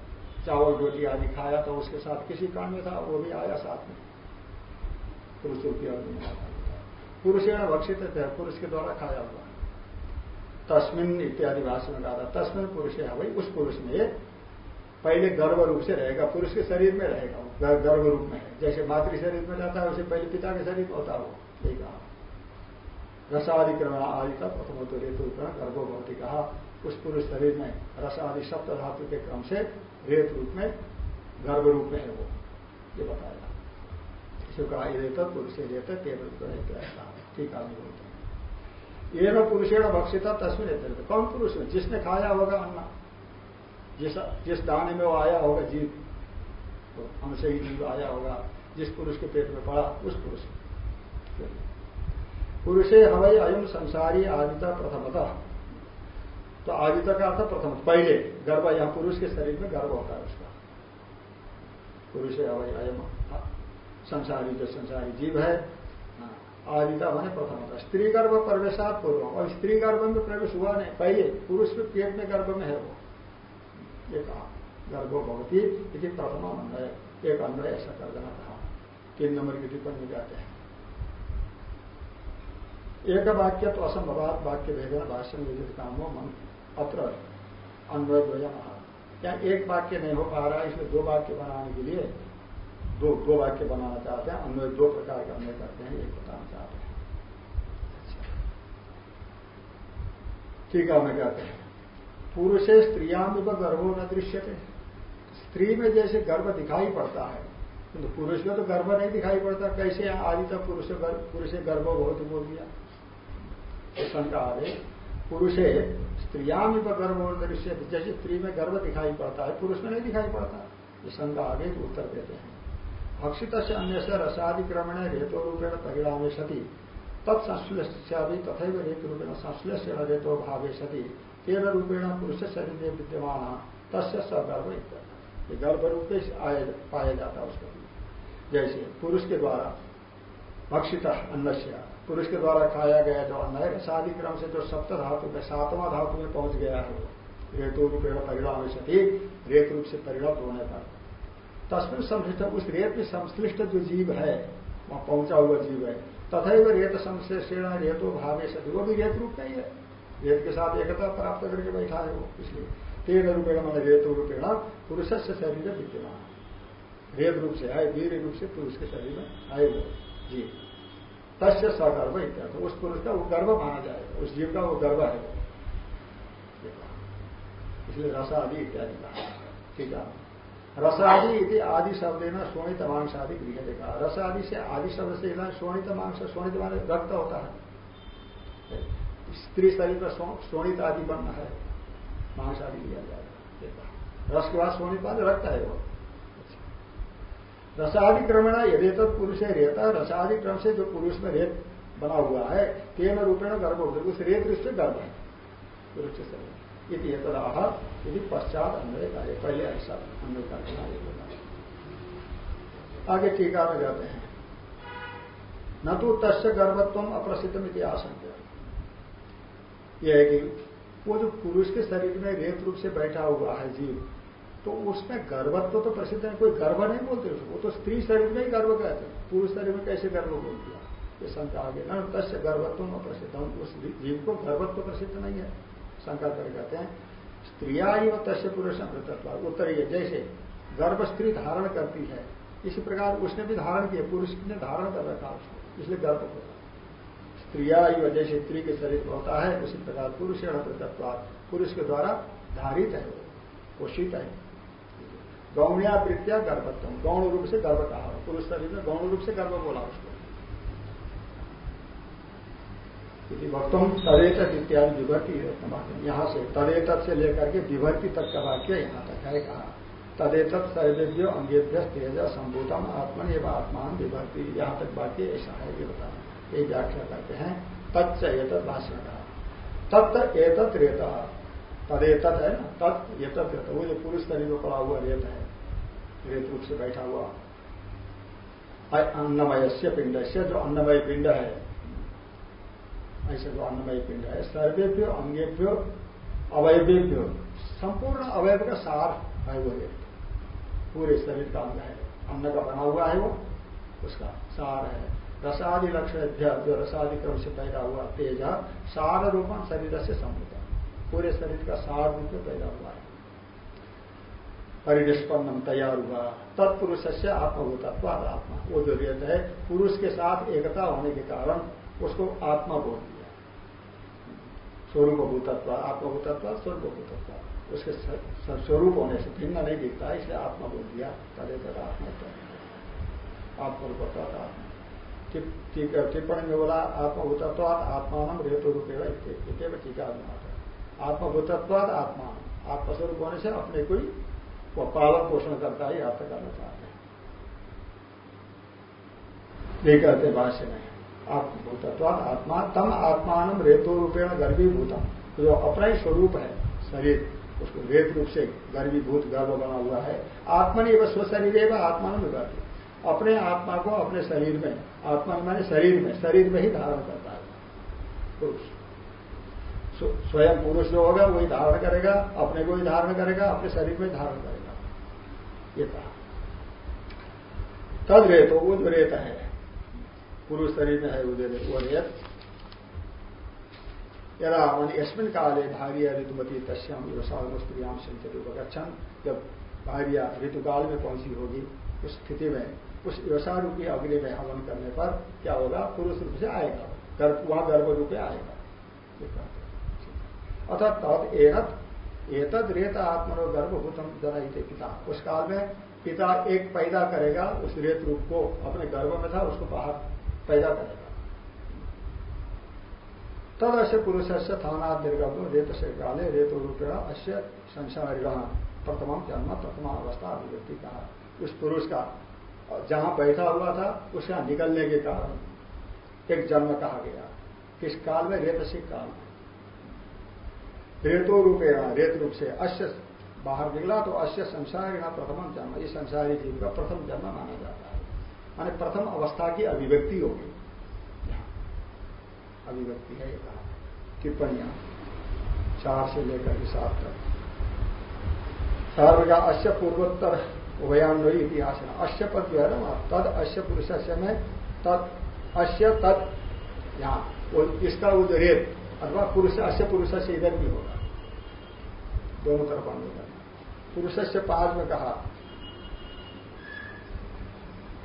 Speaker 2: चावल रोटी आदि खाया तो उसके साथ किसी काम में था, वो भी आया साथ में। पुरुष रूपी अग्नि में पुरुषेण भक्षित थे, पुरुष के द्वारा खाया हुआ। तस्मिन इत्यादि भाषण में कहा था, तस्मिन पुरुष है भाई उस पुरुष में पहले गर्भ रूप से रहेगा पुरुष के शरीर में रहेगा वो, गर्भ रूप में। जैसे मातृ शरीर में रहता है, वैसे पहले पिता के शरीर में होता हो यही कहा। रसाधिक्रमण आदि का प्रथम तो रेतु गर्भो भवती कहा, उस पुरुष शरीर में रस आदि सप्त धातु के क्रम से रेत रूप में, गर्भ रूप में है वो, ये बताया। इसको कहा रेत पुरुष रेत कहा ठीक आदमी बोलते हैं। ये न पुरुषेण भक्षिता तस्वीर कौन पुरुष जिसने खाया होगा अन्ना। जिस जिस दाने में वो आया होगा जीव तो हमसे ही जीव आया होगा जिस पुरुष के पेट में पड़ा उस पुरुष पुरुषे हवाई अयम संसारी आदिता प्रथमतः। तो आदिता का अर्थ प्रथम पहले गर्भ यहाँ पुरुष के शरीर में गर्भ होता है उसका। पुरुषे हवाई अयम संसारी जो संसारी जीव है हाँ, आदिता माने प्रथमता। स्त्री गर्भ प्रवेशात पूर्व और स्त्री गर्भ में प्रवेश हुआ नहीं पहले पुरुष के पेट में गर्भ में है वो। ये कहा गर्भो भवती यदि प्रथम अन्वय एक अन्वय ऐसा कर देना कहा तीन नंबर की टिप्पणी जाते हैं एक वाक्य तो असंभवात वाक्य भाष्य में विदित काम हो मन अत्र अन्वय द्वयम क्या एक वाक्य नहीं हो पा रहा इसलिए दो वाक्य बनाने के लिए दो दो वाक्य बनाना चाहते हैं अन्वय दो प्रकार का अन्वय करते हैं एक बताना चाहते हैं ठीक है मैं कहते हैं पुरुषे स्त्रियाम गर्भो न दृश्यते। स्त्री में जैसे गर्भ दिखाई पड़ता है किंतु तो पुरुष में तो गर्भ नहीं दिखाई पड़ता। कैसे आदि तक पुरुष पुरुष गर्भ बहुत बोल दिया? तो शंका आ गई, पुरुषे स्त्रियाम गर्भ दृश्य जैसे स्त्री में गर्भ दिखाई पड़ता है, पुरुष में नहीं दिखाई पड़ता। ये शंका आगे तो उत्तर देते हैं। भक्षित से अन्य से रसादिक्रमण हेतु रूपेण परिणाम सती तत्संश्लेष्या भी तथा रेतु रूपेण संश्लेष रेतो भावे सती। तेरह रूपेण पुरुष शरीर में विद्यमान, तस्य सगर्भ ये गर्भ रूप में पाया जाता है उसका जैसे पुरुष के द्वारा भक्षित अन्नश्या पुरुष के द्वारा खाया गया जो अन्न है शादी क्रम से जो सप्त धातु में, सातवां धातु में पहुँच गया है वो रेतु रूपेण परिणाम सती रेत रूप से परिणत होने पर। तस्वीर संश्लिष्ट, उस रेत में संश्लिष्ट जो जीव है, वहाँ पहुँचा हुआ जीव है तथा रेत संश्लेषण, रेतो भावे सती वो भी रेत रूप में ही है। वेद के साथ एकता प्राप्त करके बैठा है वो, इसलिए तेन रूपेण मान रेत रूपेण पुरुष से शरीर विद्यमान। रेत रूप से आए, वीर रूप से पुरुष के शरीर में आए वो, जी। तस्य सगर्भ इत्यादि उस पुरुष का वो गर्भ माना जाएगा, उस जीव का वो गर्भ है। वो इसलिए रसादि इत्यादि कहा ठीक है। रसादि इति आदि शब्द ना सोनित मांस आदि गृह देखा रसादि से आदि शब्द से सोनित मांस सोनित मान रक्त होता है। स्त्री शरीर का सोनित आदि बनना है। मांस आदि लिया जाएगा रस के बाद सोनित बाद रक्त है वो। रसाधिक्रमण यदि तो पुरुष रेता। रसाधिक्रम से जो पुरुष में रेत बना हुआ है, तेन रूपेण गर्भ होते उस रेत दृष्टि गर्भ है। पुरुष शरीर यदि तदाह यदि पश्चात अन्वय कार्य। पहले ऐसा अन्वय कार्य आगे टीका में जाते हैं। न तो तस्य गर्भत्व अप्रसिद्ध में आशंका। यह है कि वो जो पुरुष के शरीर में रेत रूप से बैठा हुआ है जीव तो उसमें गर्भत्व तो प्रसिद्ध है, कोई गर्भ नहीं बोलते उसको, वो तो स्त्री शरीर में ही गर्भ कहते हैं। पुरुष शरीर में कैसे गर्भ बोल दिया ये शंका आगे। न तस्य गर्भत्व प्रसिद्ध, उस जीव को गर्भत्व प्रसिद्ध नहीं है। शंका कर कहते हैं, स्त्रिया ही तस्य पुरुष अमृतत्व उत्तरीय जैसे गर्भ स्त्री धारण करती है, इसी प्रकार उसने भी धारण किया, पुरुष ने धारण कर रखा उसको, इसलिए गर्भ होता ही वजह से स्त्री के शरीर होता है, उसी प्रकार पुरुष पृथकवाद पुरुष के द्वारा धारित है वो पोषित है। गौणिया वृत्तिया गर्भत्म गौण रूप से गर्भ कहा पुरुष शरीर में गौण रूप से गर्भ बोला उसको। भक्तों, तदेत इत्यादि विभर्ति यहाँ से तदेत से लेकर के विभर्ति तक का वाक्य यहाँ तक है कहा। तदेत सर्वेभ्यो अंगेभ्य तेज संभूतम आत्मन एवं आत्मान विभर्ति यहाँ तक वाक्य ऐसा है, ये बताना ये व्याख्या करते हैं तत्च एतत् भाषण का तत्त एतत् रेता तदेत है ना? तत् एतत् वो जो पुरुष शरीर में पड़ा हुआ रेत है, रेत रूप से बैठा हुआ। अन्नमय से पिंड से जो अन्नमय पिंड है, ऐसे जो अन्नमय पिंड है, सर्वेभ्यो, अंगेभ्यो, अवयवेभ्यो, संपूर्ण अवयव का सार है वो रेत। पूरे शरीर का अंग है। अन्न का बना हुआ है वो, उसका सार है। रसादि लक्षण जो रसादि क्रम से पैदा हुआ तेज सार रूपम शरीर से संभूत पूरे शरीर का सार रूप में पैदा हुआ है। परिनिष्पन्नम तैयार हुआ। तत्पुरुष से आत्मभूतत्व आत्मा वो जो रेत है, पुरुष के साथ एकता होने के कारण उसको आत्मा बोल दिया। स्वरूप भूतत्व आत्मभूतत्व स्वरूप भूतत्व उसके स्वरूप होने से भिन्न नहीं दिखता, इसलिए आत्मा बोल दिया। तदे तद आत्मा आत्मरूपत्व आत्मा टिप्पणी में बोला आत्मभूतत्वाद आत्मान रेतु रूपेगा टीका आत्मभूतत्वाद आत्मा आत्मस्वरूप होने से अपने कोई वो पालन पोषण करता ही अर्थ करना चाहते हैं। ये कहते भाष्य में आत्मभूतत्वाद आत्मा तम आत्मान रेतो रूपेण गर्भीभूतम। जो अपना ही स्वरूप है, शरीर, उसको रेत रूप से गर्भीभूत गर्भ बना हुआ है। आत्मा ने वह स्वशरीर आत्मा गर्भ अपने आत्मा को अपने शरीर में, आत्मा माने शरीर में शरीर में ही धारण करता है। पुरुष। स्वयं पुरुष जो होगा, वही धारण करेगा, अपने को ही धारण करेगा, अपने शरीर में धारण करेगा। ये कहा। तद रेतो, वो जो रेत है, पुरुष शरीर में है, वो वो रेत। यदा मान यशमिन काले भार्य ऋतुमती तस्याम व्यवसाय स्त्रियाम संचित उपगछन जब भार्य ऋतुकाल में पहुँची होगी, उस स्थिति में उस व्यवसाय रूपी अग्नि में हवन करने पर क्या होगा? पुरुष रूप से आएगा। गर्भ, वहाँ गर्भ रूपे आएगा। अतः तद एरत एतद रेत आत्मनो गर्भभूतम जनहित पिता। उस काल में पिता एक पैदा करेगा, उस रेत रूप को अपने गर्भ में था, उसको बाहर पैदा करेगा। तद अश्य पुरुष से थाना निर्गम रेत से काले रेत रूपेण अश्य संसारी प्रथम जन्म, प्रथम अवस्था, अभिव्यक्ति कहा। उस पुरुष का जहाँ बैठा हुआ था, उसका निकलने के कारण एक जन्म कहा गया। किस काल में? रेत से काल रेतो रूपेण रेत रूप से अश्य बाहर निकला तो अश्य संसारी ना प्रथम जन्म। ये संसारी जीव का प्रथम जन्म माना जाता है। माने प्रथम अवस्था की अभिव्यक्ति होगी। अभिव्यक्ति है कहा। टिप्पणियाँ चार से लेकर के सात तक। सार्वजा अश्य पूर्वोत्तर उभयान्वयी इतिहास है अश्य पद जो है ना तद अश्य पुरुष में तद अश्य तद यहाँ इसका वो जो रेत अथवा पुरुष अश्य पुरुष से इधर भी होगा। दोनों तरफ़ करना पुरुष से पाद में कहा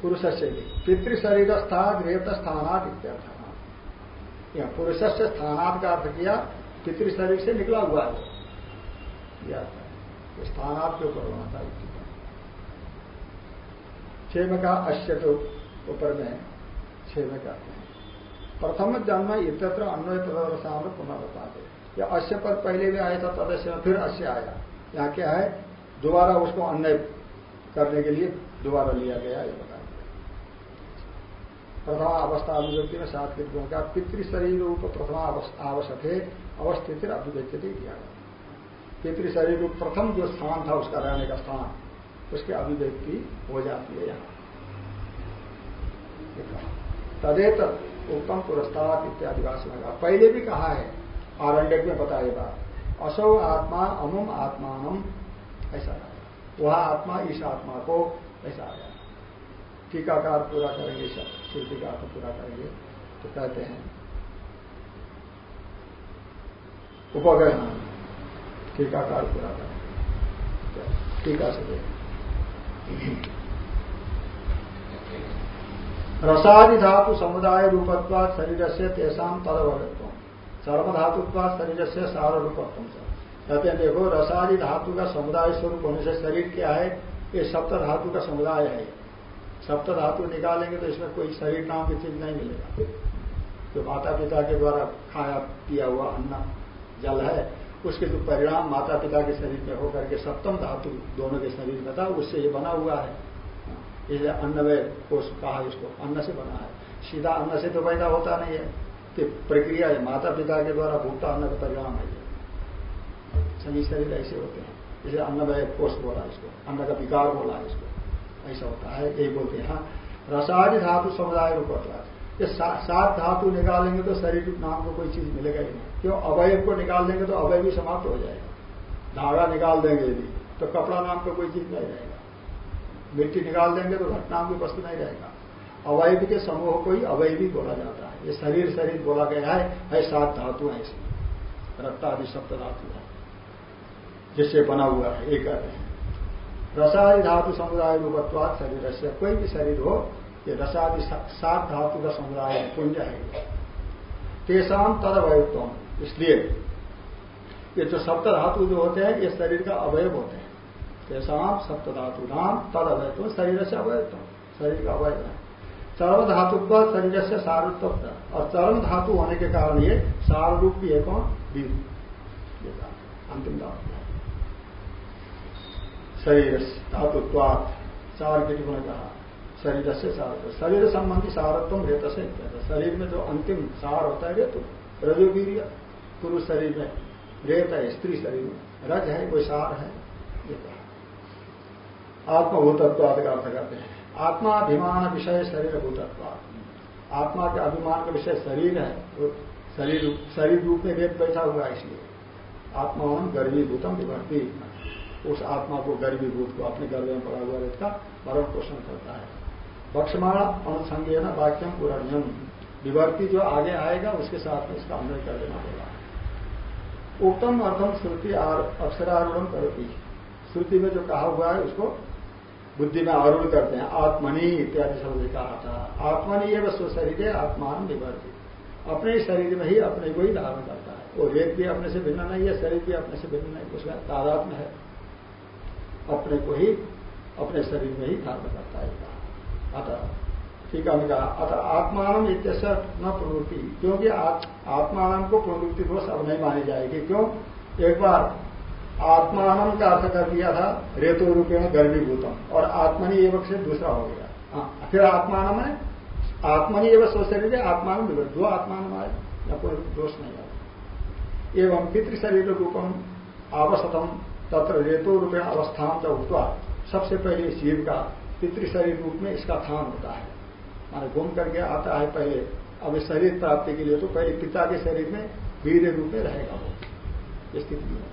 Speaker 2: पुरुष से भी पितृशरीर स्थान रेत स्थानात इत्यर्थ। यह पुरुष से स्थानात का अर्थ किया? पितृशरीर से निकला हुआ है। स्थानात के ऊपर होना चाहिए छह में कहा अश्य के ऊपर में छह में कहते हैं प्रथम जन्म इत्यत्र अन्वय तदवसाम पुनः बताते या अश्य पर पहले भी आया था तदस्य फिर अश्य आया। यहाँ क्या है? दोबारा उसको अन्वय करने के लिए दोबारा लिया गया, ये बता प्रथमा अवस्था अभिव्यक्ति में सात कृतियों का पितृशरीर रूप प्रथमा आवश्यक है अवस्थित अभिव्यक्ति दिया गया। पितृशरीर रूप प्रथम जो स्थान था, उसका रहने का स्थान। उसकी अभिव्यक्ति हो जाती है यहाँ। तदेत उत्तम पुरस्कार इत्यादि भाषण लगा पहले भी कहा है, आरण्यक में बताए बात। असौ आत्मा, अमुम आत्मान ऐसा कहा। वह आत्मा, इस आत्मा को ऐसा आया। टीकाकार पूरा करेंगे श्रुति का पूरा करेंगे तो कहते हैं। उपग्रह टीकाकार पूरा करेंगे। टीका से रसादि धातु समुदाय रूपत्वा शरीर से तेसाम तदवगत्व चर्म धातुत्वा शरीर से सार रूपत्व कहते हैं देखो रसादि धातु का समुदाय स्वरूप होने से शरीर क्या है? ये सप्त धातु का समुदाय है। सप्त धातु निकालेंगे तो इसमें कोई शरीर नाम की चीज़ नहीं मिलेगा। जो माता पिता के द्वारा खाया, पिया हुआ अन्न, जल है उसके जो परिणाम माता पिता के शरीर में होकर के सप्तम धातु दोनों के शरीर में था, उससे ये बना हुआ है। इसलिए अन्न में कोष कहा इसको, अन्न से बना है। सीधा अन्न से तो पैदा होता नहीं है, कि प्रक्रिया है माता पिता के द्वारा भूखता अन्न का परिणाम है ये। सभी शरीर ऐसे होते हैं। इसे अन्नमय कोष बोला इसको, अन्न का विकार बोला इसको। ऐसा होता है, यही बोलते हैं। हाँ रसादि धातु समुदाय रूप ये सात धातु निकालेंगे तो शरीर नाम को कोई चीज़ मिलेगा ही नहीं। क्यों? अवयव को निकाल देंगे तो अवयव भी समाप्त हो जाएगा। धागा निकाल देंगे यदि तो कपड़ा नाम का कोई चीज़ नहीं रहेगा। मिट्टी निकाल देंगे तो घटना की वस्तु नहीं रहेगा। अवैध के समूह को ही अवैधी बोला जाता है। ये शरीर शरीर बोला गया है है सात धातु है इसमें। रक्तादि सप्त धातु है, जिससे बना हुआ है एक कहते हैं। रसादि धातु समुदाय रूपत्वाद शरीर से कोई भी शरीर हो, ये रसादि सात धातु का समुदाय पुंज है। तेसाम तद अवयत्व इसलिए ये जो सप्त धातु जो होते हैं, ये शरीर का अवयव होते हैं। तेसाम सप्त धातु नाम तद अवैध शरीर से अवैध शरीर का अवैध है। चरम धातु धातुत्व शरीर से सारूत्व और चरम धातु होने के कारण ये सारूप भी है कौन? अंतिम धातु शरीर धातुत्वात, चार के ने कहा। शरीर से सार शरीर संबंधी सारत्व रेत से शरीर में जो अंतिम सार होता है रेतु रजोवीर पुरुष शरीर में रेत है, स्त्री शरीर में। रज है, कोई सार है, ये आत्मभूतत्वाद का अर्थ करते हैं। आत्माभिमान विषय शरीर भूतत्व आत्मा के अभिमान का विषय शरीर है तो शरीर शरीर रूप में वेद बैठा हुआ है इसलिए। आत्मान गर्वी भूतम विभक्ति। उस आत्मा को गर्वी भूत को अपने गर्भ में पड़ा हुआ रेत का भरण पोषण करता है। बक्षमाण अनुसंगे न वाक्यम पूरा नियम विभक्ति जो आगे आएगा, उसके साथ में इसका अन्वय कर देना होगा। उत्तम अर्थम श्रुति अक्षरारूढ़ करती। श्रुति में जो कहा हुआ है, उसको बुद्धि में आरूढ़ करते हैं। आत्मनि इत्यादि शब्द कहा था आत्मनि ये वस्तु शरीर है आत्मान विवर्ती अपने शरीर में ही अपने को ही धारण करता है। वो रेत भी अपने से भिन्न नहीं है, शरीर भी अपने से भिन्न नहीं। उसका तादात्म है। अपने को ही, अपने शरीर में ही धारण करता है। अतः ठीक है कहा अतः आत्मान न प्रवृत्ति। क्योंकि आत्मान को प्रवृत्ति दोष अब नहीं मानी जाएगी। क्यों? एक बार आत्मान का अर्थ कर दिया था रेतो रूपेण गर्भीभूतम, और आत्मनि एवं से दूसरा हो गया। हाँ फिर आत्मान में आत्मनि एवं स्व शरीर आत्मान दो आत्मान आए, या कोई दोष नहीं आया एवं पितृ शरीर रूपम आवसतम तत्र रेतो रूपेण अवस्थान का उठवा सबसे पहले जीव का पितृ शरीर रूप में इसका स्थान होता है। माने घूम करके आता है पहले। अब शरीर प्राप्ति के लिए तो पहले पिता के शरीर में वीर रूप में रहेगा वो। स्थिति में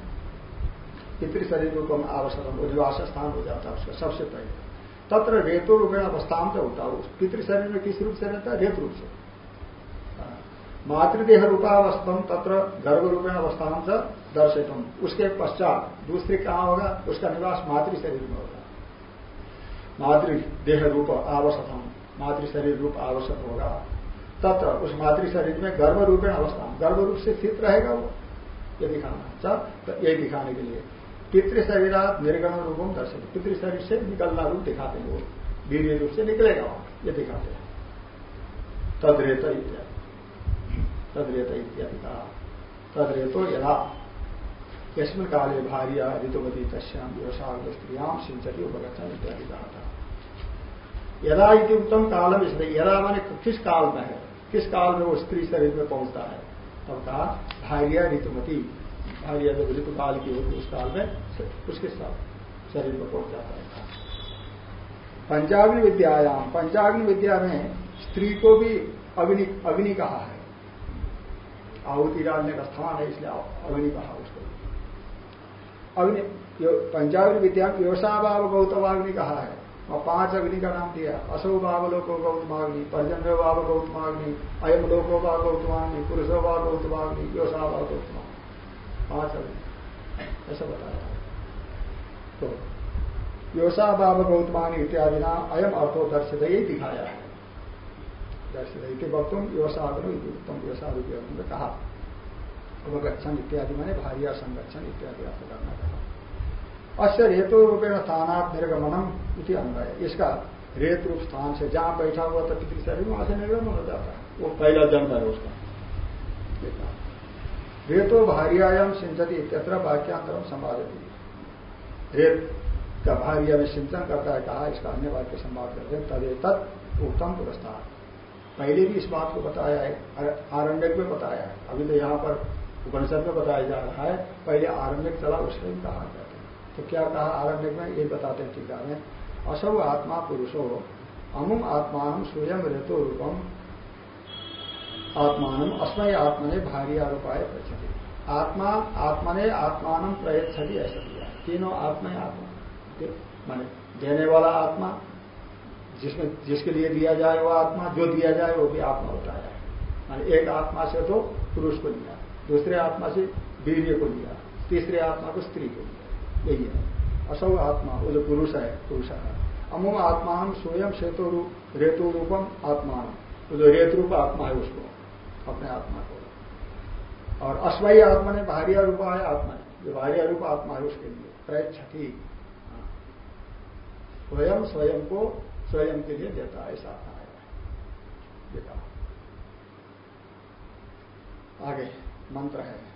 Speaker 2: पितृ शरीर रूप में आवश्यक वो निवास स्थान हो जाता है उसका सबसे पहले। तत्र रेतो रूपेण अवस्थान से होता है। पितृ शरीर में किस रूप से रहता है? रेत रूप से। मातृदेह रूपावस्थम तत्र गर्भ रूपेण अवस्थान से दर्शितम। उसके पश्चात दूसरे कहाँ होगा? उसका निवास मातृ शरीर में होगा। मातृ देह रूप आवश्यकम। मातृ शरीर रूप आवश्यक होगा। तत्र उस मातृ शरीर में गर्भ रूपेण अवस्थान गर्भ रूप से स्थित रहेगा वो। ये दिखाना अच्छा तो ये दिखाने के लिए। पितृ शरीर निर्गण रूपम दर्शन पितृ शरीर से निकलना रूप दिखाते हैं वो। वीर रूप से निकलेगा वहाँ ये दिखाते हैं। तदरेत इत्यादि। तदरेत इत्यादि कहा। तदरेतो यदा। यशमिन काले भार्य ऋतुमती तस्याम व्यवसाय स्त्रियाम सिंचती उपगछन इत्यादि कहा था। यदा इति उत्तम कालम इसलिए यदा माने किस काल में है? किस काल में वो स्त्री शरीर में पहुँचता है? तब कहा, भार्या ऋतुमती भार्या जब ऋतु काल की होगी उस काल में उसके साथ शरीर में पहुँच जाता है। पंचाग्नि विद्यायाम। पंचाग्नि विद्या में स्त्री को भी अग्नि अग्नि कहा है। आहुति डालने का स्थान है, इसलिए अग्नि कहा उसको। अग्नि पंचाग्नि विद्या व्यवसाय गौतमाग्नि कहा है। और पाँच अग्नि का नाम दिया। असो भाव लोको गौतमाग्नि पर्जन्य भाव गौतमाग्नि अयम लोको भाव गौतमाग्नि पुरुषो भाव गौतमाग्नि व्यवसाय भाव गौतमाग्नि पाँच अग्नि। ऐसा बताया। तो व्यवसाय भाव गौतमाग्नि इत्यादि ना अयम अर्थो दर्शित ही दिखाया है। दर्शित वक्तुम व्यवसाय उत्तम रूपी में कहा। अवगछन इत्यादि मैंने भारिया संगठन इत्यादि अर्थ करना कहा अश्य रेतो रूपेण स्थानात निर्गमनम इति अन्वय इसका रेत रूप स्थान से जहाँ बैठा हुआ था पितृ शरीर वहाँ से निर्गमन हो जाता है। वो पहला जन्म है उसका। रेतो भारियायाम सिंचती इत्यत्र वाक्यांतरम संवादती। रेत का भारिया में सिंचन करता है, कहा इसका अन्य वाक्य संवाद करते हैं। तदे तत् उत्तम पुरस्कार पहले भी इस बात को बताया है आरण्यक में बताया है। अभी तो यहाँ पर उपनिषद में बताया जा रहा है, पहले आरण्यक चला उसमें भी कहा गया तो क्या कहा आरण्य में? ये बताते हैं टीका में असौ आत्मा पुरुषो, अमुम आत्मान स्वयं ऋतो रूपम आत्मान अस्मय आत्मने भारी आरोपाय प्रचति आत्मा, आत्मने आत्मान प्रयच्छति ऐसा दिया तीनों आत्मा। आत्मा माने देने वाला आत्मा जिसमें जिसके लिए दिया जाए वो आत्मा, जो दिया जाए वो भी आत्मा होता है। माने एक आत्मा से तो पुरुष को लिया दूसरे आत्मा से वीर्य को लिया तीसरे आत्मा को स्त्री को लिया यही है। असौ आत्मा, वो जो पुरुष है पुरुष है अमुम आत्मान स्वयं सेतु रूप रेतु रूपम आत्मान। वो जो रेत रूप आत्मा है उसको, अपने आत्मा को। और अश्वयी आत्मा ने भार्य रूप है आत्मा जो भार्य रूप आत्मा है उसके लिए प्रयक्षति स्वयं स्वयं को स्वयं के लिए देता है, ऐसा है। आगे, मंत्र है।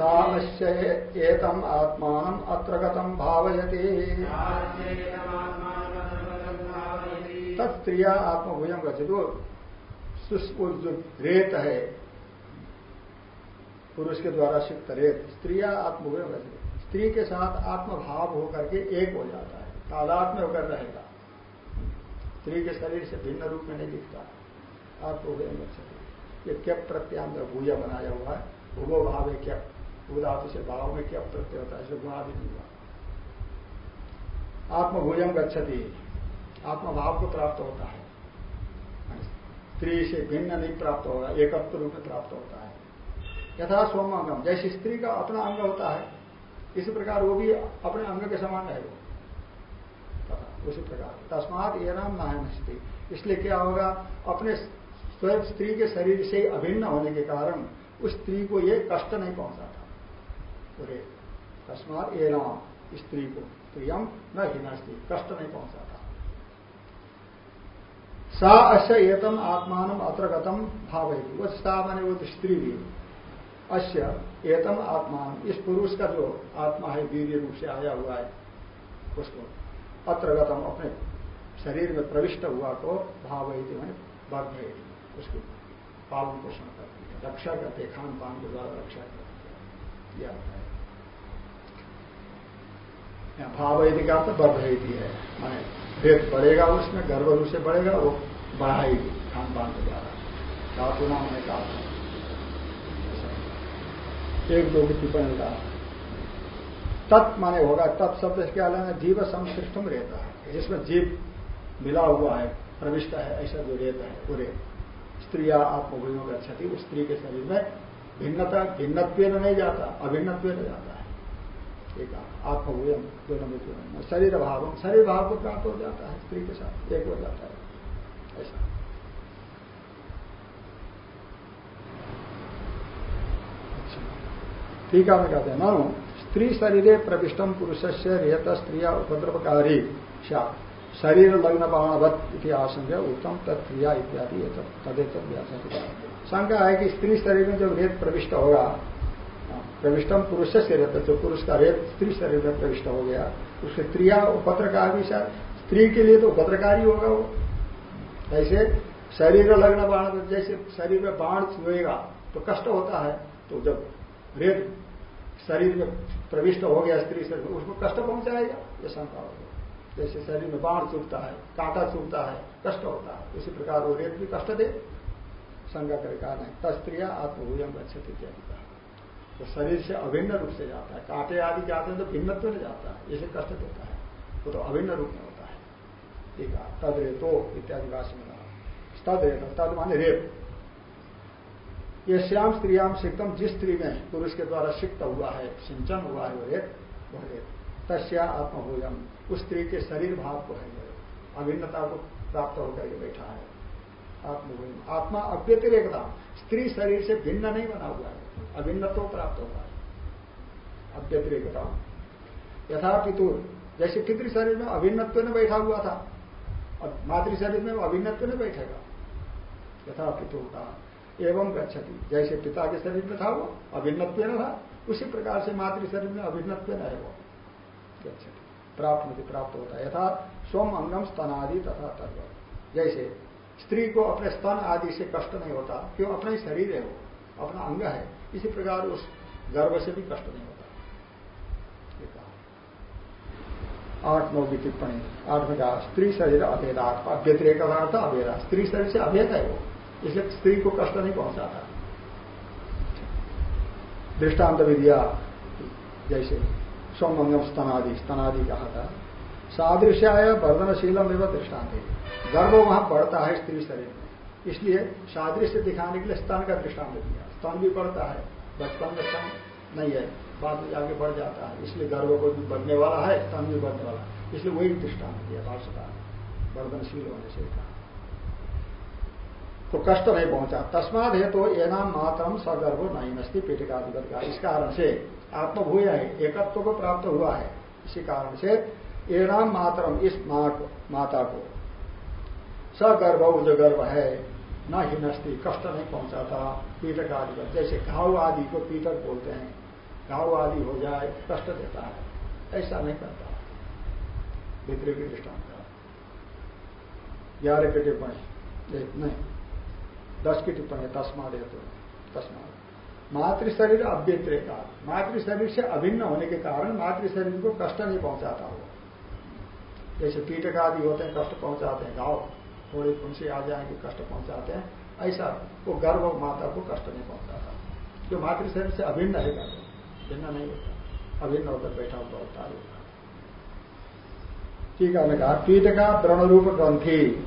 Speaker 2: सामश्येतम आत्मान अत्र गतम भावयति। तत्क्रिया आत्मभूयम गच्छित जो रेत है। पुरुष के द्वारा सिक्त रेत। स्त्रिया आत्मभूयम गच्छित स्त्री के साथ आत्मभाव होकर के एक हो जाता है। तादात में होकर रहेगा। स्त्री के शरीर से भिन्न रूप में नहीं दिखता। आत्मभूयम गच्छति ये क्या प्रत्यांग भूया बनाया हुआ है। भूगो भाव है क्या धातु से भाव में क्या प्रत्यय होता है? इसलिए गुणादि नहीं हुआ आत्मभूजम गच्छति। आत्मभाव को प्राप्त होता है। स्त्री से भिन्न नहीं प्राप्त होगा, एकत्व रूप में प्राप्त होता है। यथा सोम अंगम जैसे स्त्री का अपना अंग होता है, इसी प्रकार वो भी अपने अंग के समान है वो। उसी प्रकार। तस्मात ये नाम नायन इसलिए क्या होगा? अपने स्वयं स्त्री के शरीर से अभिन्न होने के कारण उस स्त्री को ये कष्ट नहीं पहुंचाता पूरे तस्मात एनाम स्त्री को प्रियम न हिनास्ती कष्ट नहीं पहुंचाता। सा अश्य एतम आत्मान अत्रगतम भाव वो सा माने वो स्त्री। भी अश्य एतम आत्मान इस पुरुष का जो आत्मा है वीर रूप से आया हुआ है, उसको अत्रगतम अपने शरीर में प्रविष्ट हुआ को भाव मैंने बद्ध उसकी पालन पोषण करती है। रक्षा करते खान पान के द्वारा रक्षा करती है। भाव यदि का अर्थ बर्धयती है। माने भेद बढ़ेगा उसमें, गर्भ से बढ़ेगा, वो बढ़ाएगी खान पान के द्वारा धातु नाम ने कहा एक दो की टिप्पणी का। तत् माने होगा, तत् शब्द क्या लेना जीव संश्लिष्टम रहता है। जिसमें जीव मिला हुआ है, प्रविष्ट है, ऐसा जो रेत है पूरे रेत। स्त्रिया आत्मभूमि थी उस स्त्री के शरीर में भिन्नता भिन्नत्व नहीं जाता अभिन्नत्व नहीं जाता। है एक आत्मभूयम दोनों में शरीर भाव शरीर भाव को प्राप्त हो जाता है, स्त्री के साथ एक हो जाता है। ऐसा। है मैं कहते हैं मानो स्त्री शरीर प्रविष्टम पुरुष से रेत स्त्रिया उपद्रवकारी शरीर लग्न बाणवत इति आशंका उत्तम तत्क्रिया इत्यादि तदेत शंका है कि स्त्री शरीर में जब रेत प्रविष्ट होगा प्रविष्टम पुरुष से रेत जो पुरुष का रेत स्त्री शरीर में प्रविष्ट हो गया। उसके क्रिया उपद्रकार भी स्त्री के लिए तो उपद्रकारी होगा वो। ऐसे शरीर में लगना बाण जैसे शरीर में बाण छुएगा तो कष्ट होता है। तो जब रेत शरीर में प्रविष्ट हो गया स्त्री शरीर में, उसको कष्ट पहुंचाएगा। ये शंका होगा। जैसे शरीर में बाण चुभता है, कांटा चुभता है, कष्ट होता है। इसी प्रकार वो रेत भी कष्ट दे। संज्ञा कर कहा नहीं तस्त्रिया आत्मभूयम गच्छति इत्यादि। तो शरीर से अभिन्न रूप से जाता है। कांटे आदि जाते हैं तो भिन्नत्व में जाता है। इसे कष्ट देता है। वो तो अभिन्न रूप में होता है। ठीक है। तद रेतो इत्यादि भाषा में तद रेत, तद माने रेत। ये श्याम स्त्रियाम सिक्तम, जिस स्त्री में पुरुष के द्वारा सिक्त हुआ है, सिंचन हुआ है वो रेत, वह रेत। तस्या आत्मभोजन। उस स्त्री के शरीर भाव को है अभिन्नता को प्राप्त होकर के बैठा है। आत्मभोजन। आत्मा अव्यतिरेकता। स्त्री शरीर से भिन्न नहीं बना हुआ है। अभिन्नत्व प्राप्त होता है। अव्यतिरेकता यथा पितुर जैसे पितृ शरीर में अभिन्नत्व ने बैठा हुआ था, और मातृ शरीर में अभिन्नत्व ने बैठेगा। यथा पितुर का एवं गच्छति, जैसे पिता के शरीर में था वो अभिन्नत्व न था, उसी प्रकार से मातृ शरीर में अभिन्नत्व न है वो। प्राप्त मुझे प्राप्त होता है। यथा स्वम अंगम स्तन आदि तथा तत्व जैसे स्त्री को अपने स्तन आदि से कष्ट नहीं होता, क्यों? अपना ही शरीर है वो। अपना अंग है। इसी प्रकार उस गर्भ से भी कष्ट नहीं होता। आठ, नौ की टिप्पणी। आठ में कहा स्त्री शरीर अभेदात व्यतिरेक अर्थ अभेदा। स्त्री शरीर से अभेद है वो, इसलिए स्त्री को कष्ट नहीं पहुंचाता। दृष्टांत विद्या जैसे स्वमंगम स्तनादि स्तनादि कहा था। सादृश्याय वर्धनशीलम एवं दृष्टांत गर्भ वहाँ पड़ता है स्त्री शरीर में। इसलिए सादृश्य दिखाने के लिए स्तन का दृष्टांत दिया। स्तन भी बढ़ता है बचपन में स्तन नहीं है, बाद में जाके बढ़ जाता है। इसलिए गर्भ को भी बढ़ने वाला है स्तन भी बढ़ने वाला है। इसलिए वही दृष्टांत दिया भाषा वर्धनशील होने से कहा। तो कष्ट नहीं पहुँचा। तस्माद है तो ये नाम मातरम सगर्भ नहीं नस्ती, पीठिकाधिपत का इस कारण से आत्मभूय है, एकत्व को प्राप्त हुआ है। इसी कारण से एनाम मातरम, इस माँ को, माता को। सगर्भ जो गर्भ है। न ही नस्ती कष्ट नहीं पहुंचाता पीटक आदि पर। जैसे घाव आदि को पीटक बोलते हैं, घाव आदि हो जाए, कष्ट देता है। ऐसा नहीं करता। भित्री की दृष्टांत ग्यारह की टिप्पणी। नहीं। दस की टिप्पणी तस्मा दे तो तस्मा मातृ शरीर अभ्यतिरेका मातृ शरीर से अभिन्न होने के कारण मातृ शरीर को कष्ट नहीं पहुंचाता वो। जैसे पीटक आदि होते हैं, कष्ट पहुंचाते हैं गाँव थोड़ी फुंसी आ जाएँगे कष्ट पहुंचाते हैं। ऐसा वो गर्भ माता को कष्ट नहीं पहुंचाता। जो मातृ शरीर से अभिन्न है गर्भ भिन्न नहीं होता। अभिन्न होकर बैठा हुआ होता है। ठीक है कहा, पीटका व्रण रूप ग्रंथि।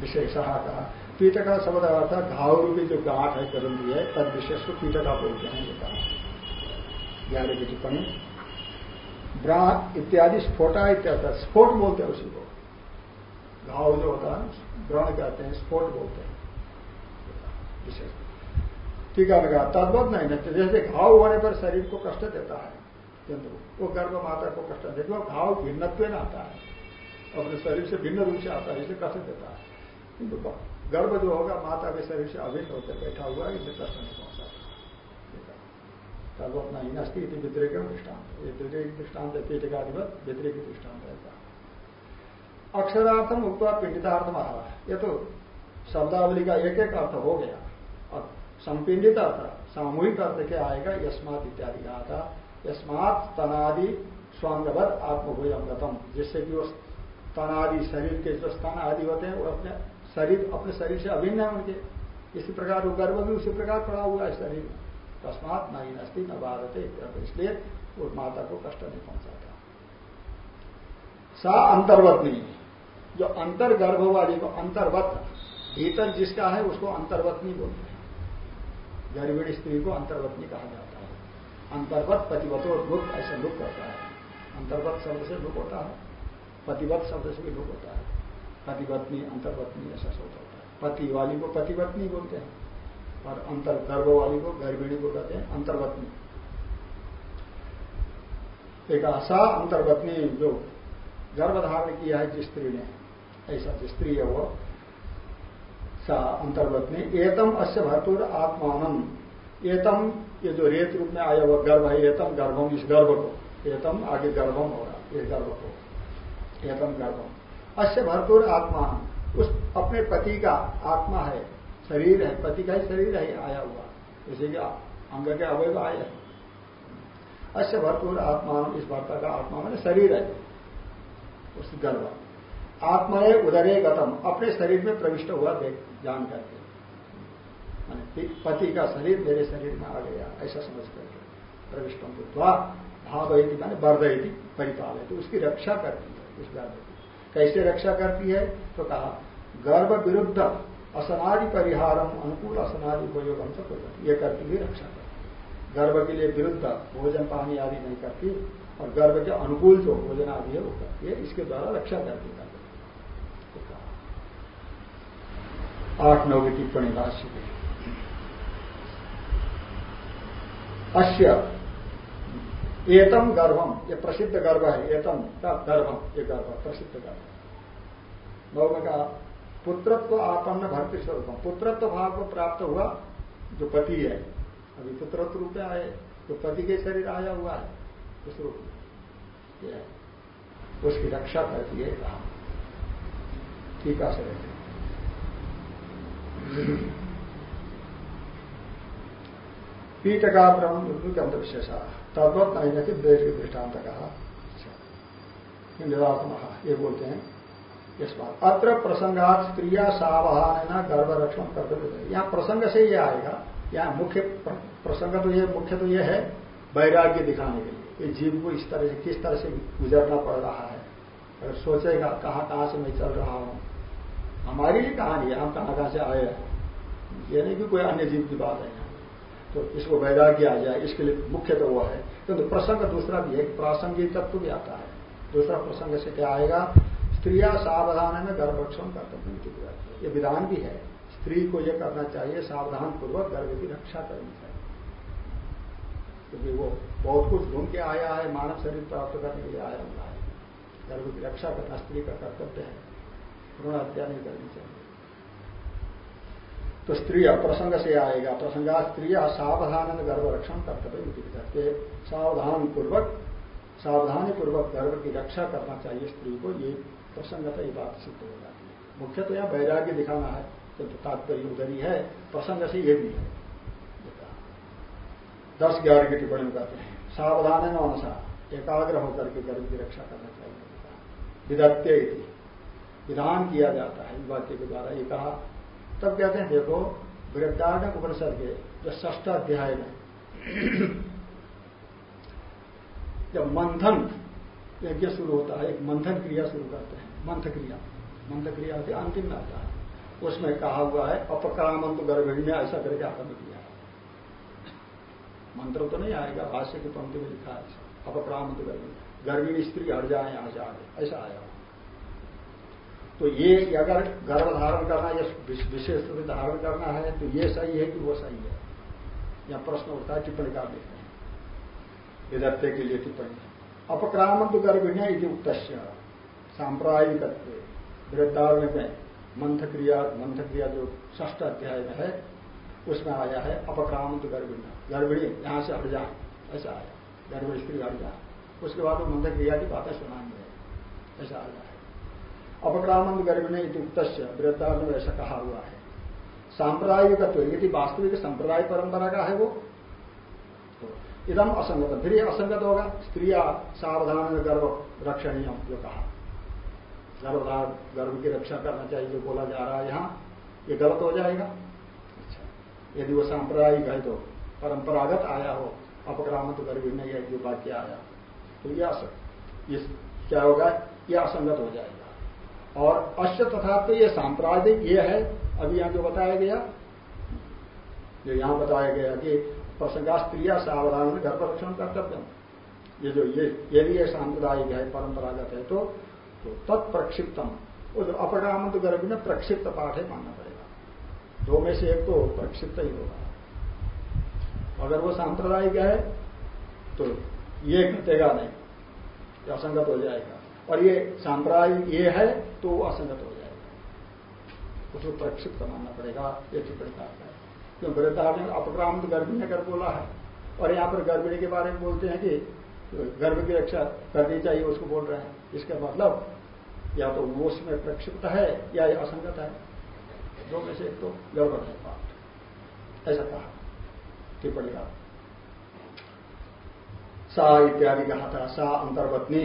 Speaker 2: विशेष कहा, पीटका शब्द अर्थ घाव रूपी जो गांठ है करंदी है, तद विशेष को पीटका बोलते हैं, ये कहा। ग्यारह की टिप्पणी ब्रा इत्यादि स्फोटा इत्यादि, स्फोट बोलते हैं उसी को। घाव जो होता है व्रण कहते हैं स्फोट बोलते हैं। विशेष। टीका लगा तद्वत नहीं नहीं जैसे घाव होने पर शरीर को कष्ट देता है किंतु वो गर्भ माता को कष्ट देता है, घाव भिन्नत्व में आता है, अपने शरीर से भिन्न रूप से आता है इसलिए कष्ट देता है। किंतु गर्भ जो होगा, माता के शरीर से अभिन्न होकर बैठा हुआ है इसे कष्ट नहीं पहुँचा तब अपना हिनस्ती व्यतिरिक दृष्टांत। ये व्यतिरिक दृष्टांत है पीठिकाधिपत व्यतिरिक दृष्टांत रहता है। अक्षरार्थम उपवा पीड़ितार्थम है ये तो शब्दावली का एक एक अर्थ हो गया। और संपिंडित अर्थ, सामूहिक अर्थ क्या आएगा? यस्मात इत्यादि कहा था। यस्मात तनादि स्वांगवत आत्मभूय अमृतम जिससे कि वो तनादि शरीर के जो स्तन आदि होते हैं, वो अपने शरीर अपने शरीर से अभिन्न है उनके। इसी प्रकार वो गर्भ भी उसी प्रकार पड़ा हुआ है शरीर। तस्मात न ही नस्ती, न बाधते इसलिए वो माता को कष्ट नहीं पहुंचाता। सा अंतर्वतनी। जो अंतर गर्भ वाली को अंतर्वत, भीतर जिसका है उसको अंतर्वतनी बोलते हैं। स्त्री को अंतर्वतनी कहा जाता है। अंतर्गत पतिवतो लुक ऐसा लुक करता है। अंतर्गत शब्द से लुक होता है। पतिवत शब्द से भी लुक होता है। पतिवत्नी अंतर्वत्नी, ऐसा शब्द होता है। पति वाली को पतिवत्नी बोलते हैं। और अंतर गर्भ वाली को गर्भिणी को कहते हैं अंतर्वत्नी। एक आशा अंतर्वत्नी जो गर्भ धारण किया है जिस स्त्री ने ऐसा जो स्त्री है वो, सा अंतर्वत्नी एतम अश्य भरपूर आत्मान एतम, ये जो रेत रूप में आया हुआ गर्भ है, एतम गर्भम, इस गर्भ को। एतम आगे गर्भम होगा, इस गर्भ को। एतम गर्भम। अश्य भरपूर आत्मा उस अपने पति का आत्मा है, शरीर है, पति का ही शरीर है, आया हुआ। जैसे कि अंग के अवयव आए हैं। अश्य भरपूर आत्मा इस भर्ता का आत्मा मैंने शरीर है, उस गर्भ। आत्मा है उदरे गतम, अपने शरीर में प्रविष्ट हुआ जान करके। पति का शरीर मेरे शरीर में आ गया, ऐसा समझ करके। प्रविष्टों को द्वा भाव माने वर्धयती परिपाल तो उसकी रक्षा करती है, उस गर्भ की। कैसे रक्षा करती है? तो कहा, गर्भ विरुद्ध असनादि परिहारम अनुकूल असनादि उपयोग हम सब ये करती हुई रक्षा करती गर्भ के लिए विरुद्ध भोजन पानी आदि नहीं करती और गर्भ के अनुकूल जो भोजन आदि है वो करती है, इसके द्वारा रक्षा करती है। आठ नौ की टिप्पणी राशि की अश्य एतम गर्भम, ये प्रसिद्ध गर्भ है, एतम का गर्भम, ये गर्भ, प्रसिद्ध गर्भ। नौ में कहा पुत्रत्व आपन्न भक्ति स्वरूप पुत्रत्व भाव को प्राप्त हुआ जो पति है। अभी पुत्रत्व रूप में आए जो पति के शरीर आया हुआ है, उस रूप में। उसकी रक्षा करती है कहा ठीक है पीठ का ब्रह्म के अंत विशेषा तद्वत नहीं कि देश के दृष्टांत कहा ये बोलते हैं इस बात। अत्र प्रसंगात स्त्रिया सावधान गर्भ रक्षण कर्तव्य यहाँ प्रसंग से ये आएगा, यहाँ मुख्य प्रसंग तो ये, मुख्य तो ये है, वैराग्य दिखाने के लिए। ये जीव को इस तरह से, किस तरह से गुजरना पड़ रहा है, अगर सोचेगा कहाँ कहाँ से मैं चल रहा हूँ हमारी ही कहानी है, हम कहाँ कहाँ से आए हैं। ये नहीं कि कोई अन्य जीव की बात है तो इसको वैराग्य आ जाए, इसके लिए मुख्य तो वह है। किंतु तो प्रसंग दूसरा भी है प्रासंगिक तत्व भी आता है। दूसरा प्रसंग से क्या आएगा? स्त्रिया सावधान में गर्भक्षण कर्तव्य ये विधान भी है। स्त्री को यह करना चाहिए सावधान पूर्वक गर्भ की रक्षा करनी चाहिए। क्योंकि वो बहुत कुछ ढूंढ के आया है, मानव शरीर प्राप्त करने के लिए आया हुआ है। गर्भ की रक्षा करना स्त्री का कर्तव्य है। भ्रूण हत्या नहीं करनी चाहिए। तो स्त्री प्रसंग से आएगा। प्रसंगा स्त्री सावधान गर्भ रक्षण कर्तव्य करते सावधान पूर्वक सावधानी पूर्वक गर्भ की रक्षा करना चाहिए स्त्री को। ये प्रसंगता ये बात सिद्ध हो जाती है। मुख्य तो यहाँ वैराग्य दिखाना है तो तात्पर्य उधर ही प्रसंग से ये भी है। दस ग्यारह की टिप्पणी कहते हैं, सावधान अनुसार, एकाग्र होकर के गर्भ की रक्षा करना चाहिए। विदत्य विधान किया जाता है वाक्य के द्वारा, ये कहा। तब कहते हैं, देखो वृद्धारण उपनिषद के जो ष्ठ अध्याय में, जब मंथन यज्ञ शुरू होता है, एक मंथन क्रिया शुरू करते हैं, मंथ क्रिया। मंथ क्रिया होती अंतिम में आता है। उसमें कहा हुआ है अपक्रामंत गर्भिणी में ऐसा करके आरंभ किया मंत्र तो नहीं आएगा, भाष्य की पंक्ति में लिखा है। अपक्रामंत गर्भिणी गर्भिणी स्त्री हट जाए, यहाँ से आगे। ऐसा आया तो ये अगर गर्भ धारण करना या विशेष रूप धारण करना है तो ये सही है कि वो सही है? या प्रश्न उठता है टिप्पणी का देखते हैं। विदत्ते के लिए टिप्पणी अपक्रामंत गर्भिणी यदि उक्त सांप्रदायिक वृद्धारण में मंथ क्रिया मंथ क्रिया जो ष्ठ अध्याय में है उसमें आया है अपक्रामंत गर्भिणी गर्भिणी यहाँ से हट जाए ऐसा आया। गर्भिणी स्त्री हट जाए। उसके बाद वो मंथ क्रिया की बातें सुनाएँगे। ऐसा आया। अपक्रामंद गर्भिणी युक्त वृद्धार्थ में ऐसा कहा हुआ है। सांप्रदायिक यदि वास्तविक संप्रदाय परंपरा का है वो। तो इदम असंगत, फिर ये असंगत होगा, स्त्रिया सावधान गर्भ रक्षणीय, जो कहा। गर्भधार गर्भ की रक्षा करना चाहिए, जो बोला जा रहा है यहाँ, ये गलत हो जाएगा। अच्छा यदि वो सांप्रदायिक है तो परंपरागत आया हो अपक्रामंत गर्भिणी जो वाक्य आया तो ये क्या होगा? यह असंगत हो जाएगा। और अश्य तथा तो ये सांप्रदायिक ये है अभी यहाँ जो बताया गया जो यहाँ बताया गया कि प्रसंगा स्त्रिया सावधान में गर्भ रक्षण कर्तव्य ये जो ये ये सांप्रदायिक है परंपरागत है तो, तो तत्प्रक्षिप्तम। वो जो अपरामंत गर्भ में प्रक्षिप्त पाठ है मानना पड़ेगा। दो में से एक तो प्रक्षिप्त ही होगा। अगर वो सांप्रदायिक है तो ये घटेगा नहीं असंगत हो जाएगा। और ये सांप्रदायिक ये है तो वो असंगत हो जाएगा। उसको प्रक्षिप्त मानना पड़ेगा, ये टिप्पणी का है। क्यों? वृद्धार्थ में अपक्रांत गर्भिणी अगर बोला है। और यहाँ पर गर्भिणी के बारे में बोलते हैं कि गर्भ की रक्षा करनी चाहिए, उसको बोल रहे हैं। इसका मतलब या तो वो उसमें प्रक्षिप्त है, या ये असंगत है। दो में से एक तो गड़बड़ है पाठ ऐसा कहा। टिप्पणी का सा इत्यादि कहा था, सा अंतर्वतनी।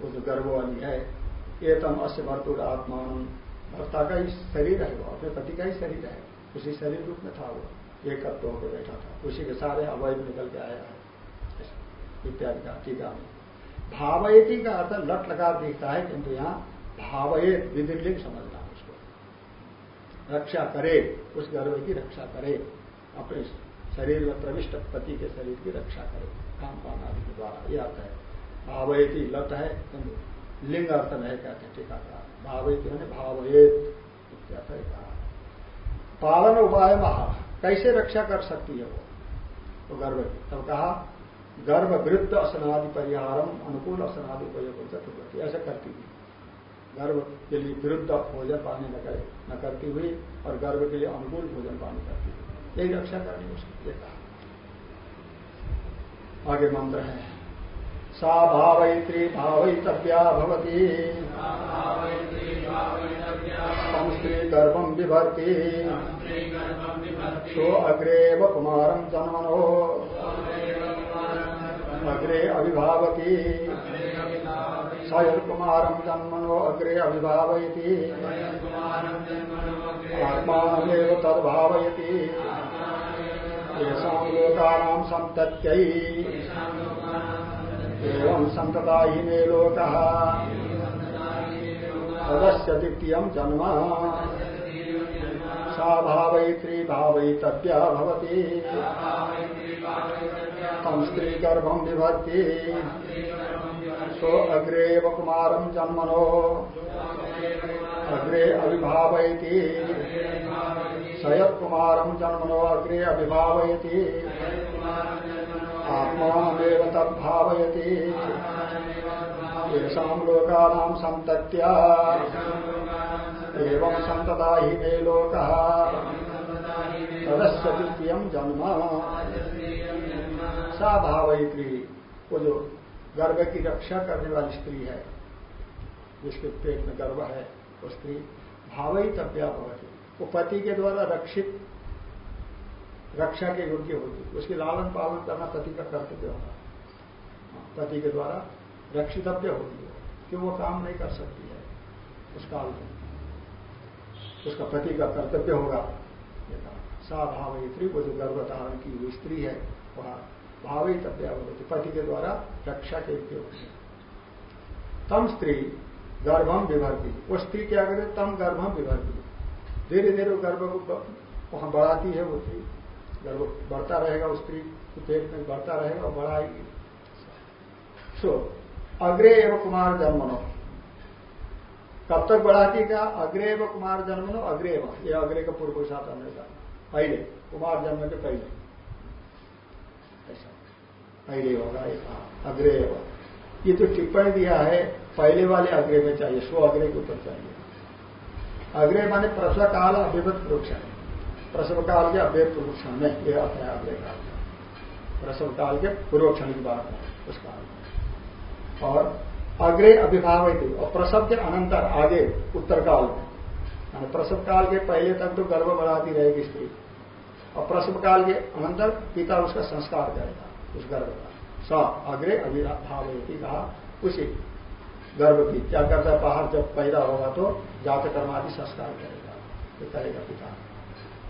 Speaker 2: वो जो गर्भ वाली है, एतम अश्य भरतुर आत्मान। भर्ता का ही शरीर है वो, अपने पति का ही शरीर है। उसी शरीर रूप में था वो एक होकर बैठा था। उसी के सारे अवैध निकल के आया है। इत्यादि का टीका में। भावयती का अर्थ लट लगा दिखता है, किंतु यहाँ भावयत विधिलिंग समझना उसको। रक्षा करे, उस गर्व की रक्षा करे। अपने शरीर में प्रविष्ट पति के शरीर की रक्षा करे। काम पान आदि के द्वारा, यह अर्थ है। भावयती लत है लिंग अर्थ नहीं कहते टीका का भावयती मैंने भावयत कहा। पालन उपाय महा। कैसे रक्षा कर सकती है वो? तो गर्भ तब कहा, गर्भ वृद्ध असनादि परिहारम, अनुकूल असनादि उपयोग चतुर्वती ऐसा करती हुई। गर्भ के लिए विरुद्ध भोजन पानी न करे, न करती हुई, और गर्भ के लिए अनुकूल भोजन पानी करती हुई। यही रक्षा करनी उसकी। ये कहा। आगे मंत्र है। सा भावयित्री भावयितव्या भवती। संस्त्री गर्भम बिभर्ती सो अग्रेव कुमारम जन्मनो। अग्रे अभिभावती सयकुमारम जन्मनो अग्रे अभिभावयती आत्मानमेव तद्भावयती। येषां लोकानां एवं हि मे लोकः। तदस्य द्वितीयं जन्म। सा भावयित्री भावयितव्या भवति। तम स्त्री गर्भम विभर्ति। सो अग्रे कुमारम जन्मनो। अग्रे अभिभावयती सयत कुमारम जन्मनो, अग्रे अभिभावयती आत्मानमेव तद्भावयती येषां लोकानां सन्तत्या। एवं मे लोक। तदस्य द्वितीय जन्म। सा भावयित्री, वो जो गर्भ की रक्षा करने वाली स्त्री है, जिसके पेट में गर्भ है, वो स्त्री भावई तब्या भवती। वो पति के द्वारा रक्षित रक्षा के योग्य होगी उसकी लालन पालन करना पति का कर्तव्य होगा पति के द्वारा रक्षितव्य होगी कि वो काम नहीं कर सकती है। उस काल में। उसका पति का कर्तव्य होगा। सा भावयित्री वो जो गर्भ धारण की हुई स्त्री है, वह भावी तब्या होती पति के द्वारा रक्षा के लिए होती तम स्त्री गर्भम विभरती। वो स्त्री क्या करे? तम गर्भम विभरती। धीरे धीरे गर्भ को वहाँ बढ़ाती है वो स्त्री। गर्भ बढ़ता रहेगा स्त्री के पेट में बढ़ता रहेगा और बढ़ाएगी सो अग्रे एवं कुमार जन्मनो। कब तक बढ़ाती क्या? अग्रे व कुमार जन्म नो अग्रे ये अग्रे का पूर्व साथ आने पहले, कुमार जन्म के पहले। पहले होगा ये कहा अग्रे ये तो टिप्पणी दिया है, पहले वाले अग्रे में चाहिए स्व अग्रे के ऊपर चाहिए। अग्रे माने प्रसव काल अभिवत पुरुषण प्रसव काल के अव्यय पुरुषण में यह अर्थ है अग्रे का प्रसव काल के पूर्वक्षण की बात है, उस काल में। और अग्रे अभिभावित और प्रसव के अनंतर, आगे उत्तर काल में। प्रसव काल के पहले तक तो गर्भ बढ़ाती रहेगी स्त्री। और प्रसव काल के अनंतर पिता उसका संस्कार करेगा, उस गर्भ का। स, अग्रे अभिभावती कहा, उसी गर्भ की। क्या करता है, बाहर जब पैदा होगा तो जात कर्मादि संस्कार करेगा करेगा पिता।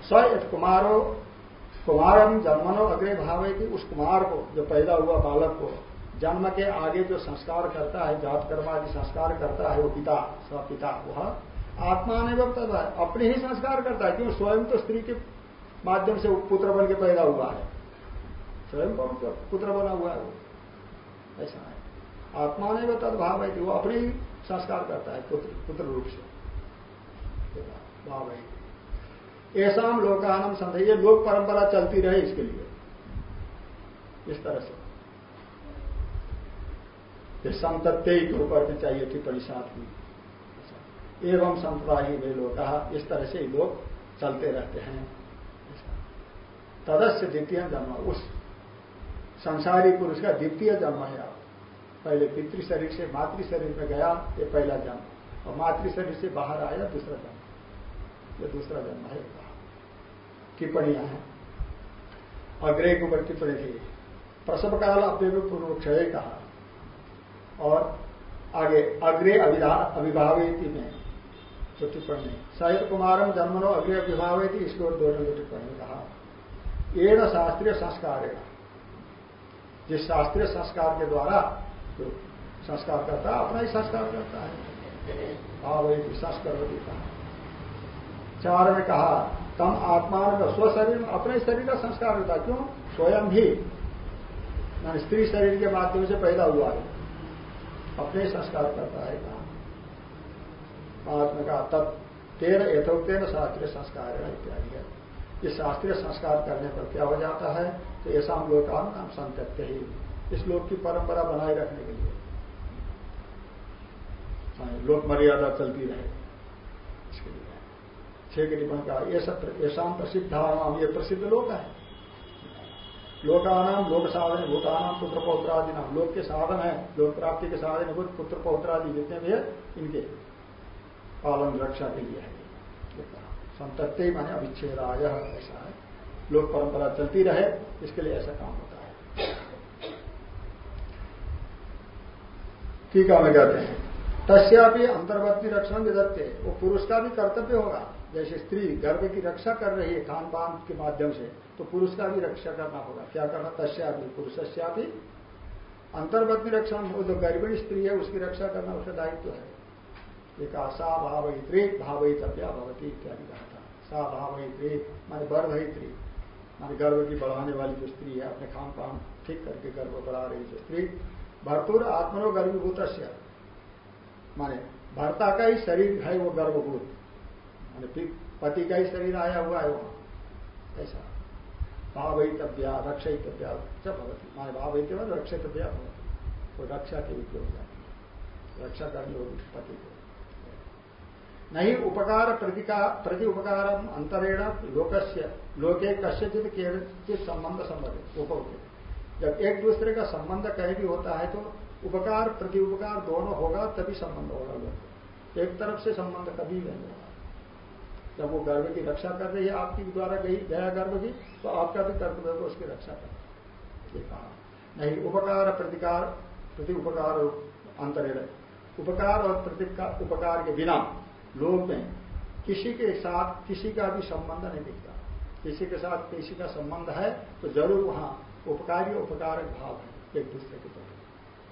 Speaker 2: स कुमारो कुमारम जन्मनो अग्रे भावे उस कुमार को, जो पैदा हुआ बालक को, जन्म के आगे जो संस्कार करता है, जात कर्मादि संस्कार करता है, वो पिता स पिता वह आत्मा ने वक्त है अपने ही संस्कार करता है, क्यों? स्वयं तो स्त्री के माध्यम से पुत्र बन के पैदा हुआ है। स्वयं को पुत्र बना हुआ है वो? ऐसा है। आत्मा ने वो तदभाव है कि वो अपने ही संस्कार करता है, पुत्र पुत्र रूप से। भाव है ऐसा हम लोकानम संदेह ये लोक परंपरा चलती रहे इसके लिए। इस तरह से। संतत्य ही ऊपर में चाहिए थी साथ की एवं संतता ही वे लोग इस तरह से लोग चलते रहते हैं। तदस्य द्वितीय जन्म, उस संसारी पुरुष का द्वितीय जन्म है आप पहले पितृ शरीर से मातृ शरीर में गया, ये पहला जन्म। और मातृ शरीर से बाहर आया, दूसरा जन्म। ये दूसरा जन्म है। टिप्पणियाँ हैं। अग्रे के ऊपर टिप्पणी थी प्रसव काल अपने पूर्व क्षय कहा। और आगे, अग्रे अभिभावित में जो टिप्पणी। सहित कुमारम जन्मनो अग्रे अभिभावित, इसको दो टिप्पणी कहा। न शास्त्रीय संस्कार है जिस शास्त्रीय संस्कार के द्वारा, जो संस्कार करता है, अपना ही संस्कार करता है। भाव विश्वास करवती कहा चार में कहा, तम आत्मा में स्वशरीर में अपने शरीर का संस्कार होता क्यों? स्वयं भी। मान स्त्री शरीर के माध्यम से पैदा हुआ है। अपने संस्कार करता है। कहा महात्मा का तब तेरह यथोक्तेन शास्त्रीय संस्कार है, इत्यादि है। इस शास्त्रीय संस्कार करने पर क्या हो जाता है? तो ऐसा हम लोग काम नाम संत्यक्ष ही। इस लोक की परंपरा बनाए रखने के लिए। लोक मर्यादा चलती रहे। इसके लिए। छह के टिप्पण का ऐसा प्रसिद्ध नाम ये प्रसिद्ध लोक है लोकानाम लोक साधन भूतानाम पुत्र पौत्रादि नाम लोक के साधन है, लोक प्राप्ति के साधन भूत पुत्र पौत्रादि जितने भी है, इनके पालन रक्षा के लिए है। संतत्य माने अभिच्छेदाय ऐसा है। लोक परंपरा चलती रहे, इसके लिए ऐसा काम होता है। ठीक है कहते हैं। तस्या भी अंतर्वर्ती रक्षण विदत्ते। वो पुरुष का भी कर्तव्य होगा। जैसे स्त्री गर्भ की रक्षा कर रही है खान पान के माध्यम से तो पुरुष का भी रक्षा करना होगा। क्या करना? तस्यापि, पुरुषस्यापि। अंतर्वर्ती रक्षण वो जो गर्भिणी स्त्री है, उसकी रक्षा करना उसका दायित्व है। एक सा भावयित्री भावयितव्या भवती इत्यादि कहा था। सा भावयित्री माने वर्धयित्री माने गर्भ की बढ़ाने वाली जो स्त्री है, अपने खान पान ठीक करके गर्भ बढ़ा रही जो स्त्री, भरपूर आत्मनो गर्भभूत माने भर्ता का ही शरीर है वो गर्भभूत। पति का ही शरीर आया हुआ है वहाँ ऐसा। भावितव्या, रक्षितव्या च भवती माने भावित्य रक्षितव्या भवती वो रक्षा के हो जाती है। रक्षा करनी होगी पति को। नहीं, उपकार प्रति उपकार अंतरेण लोकस्य लोके कश्यचित के संबंध संबंध। उपवते जब एक दूसरे का संबंध कहीं भी होता है तो उपकार प्रति उपकार दोनों होगा, तभी संबंध होगा लोग एक तरफ़ से संबंध कभी नहीं होगा। जब वो गर्भ की रक्षा कर रही है, आपकी द्वारा गई गया गर्भ की तो आपका भी कर्तव्य होगा उसकी रक्षा करना ये कहा। नहीं, उपकार प्रतिकार प्रति उपकार अंतर उपकार और प्रति उपकार के बिना लोग में किसी के साथ किसी का भी संबंध नहीं दिखता। किसी के साथ किसी का संबंध है तो ज़रूर वहाँ उपकारी उपकारक भाव है, एक दूसरे के प्रति।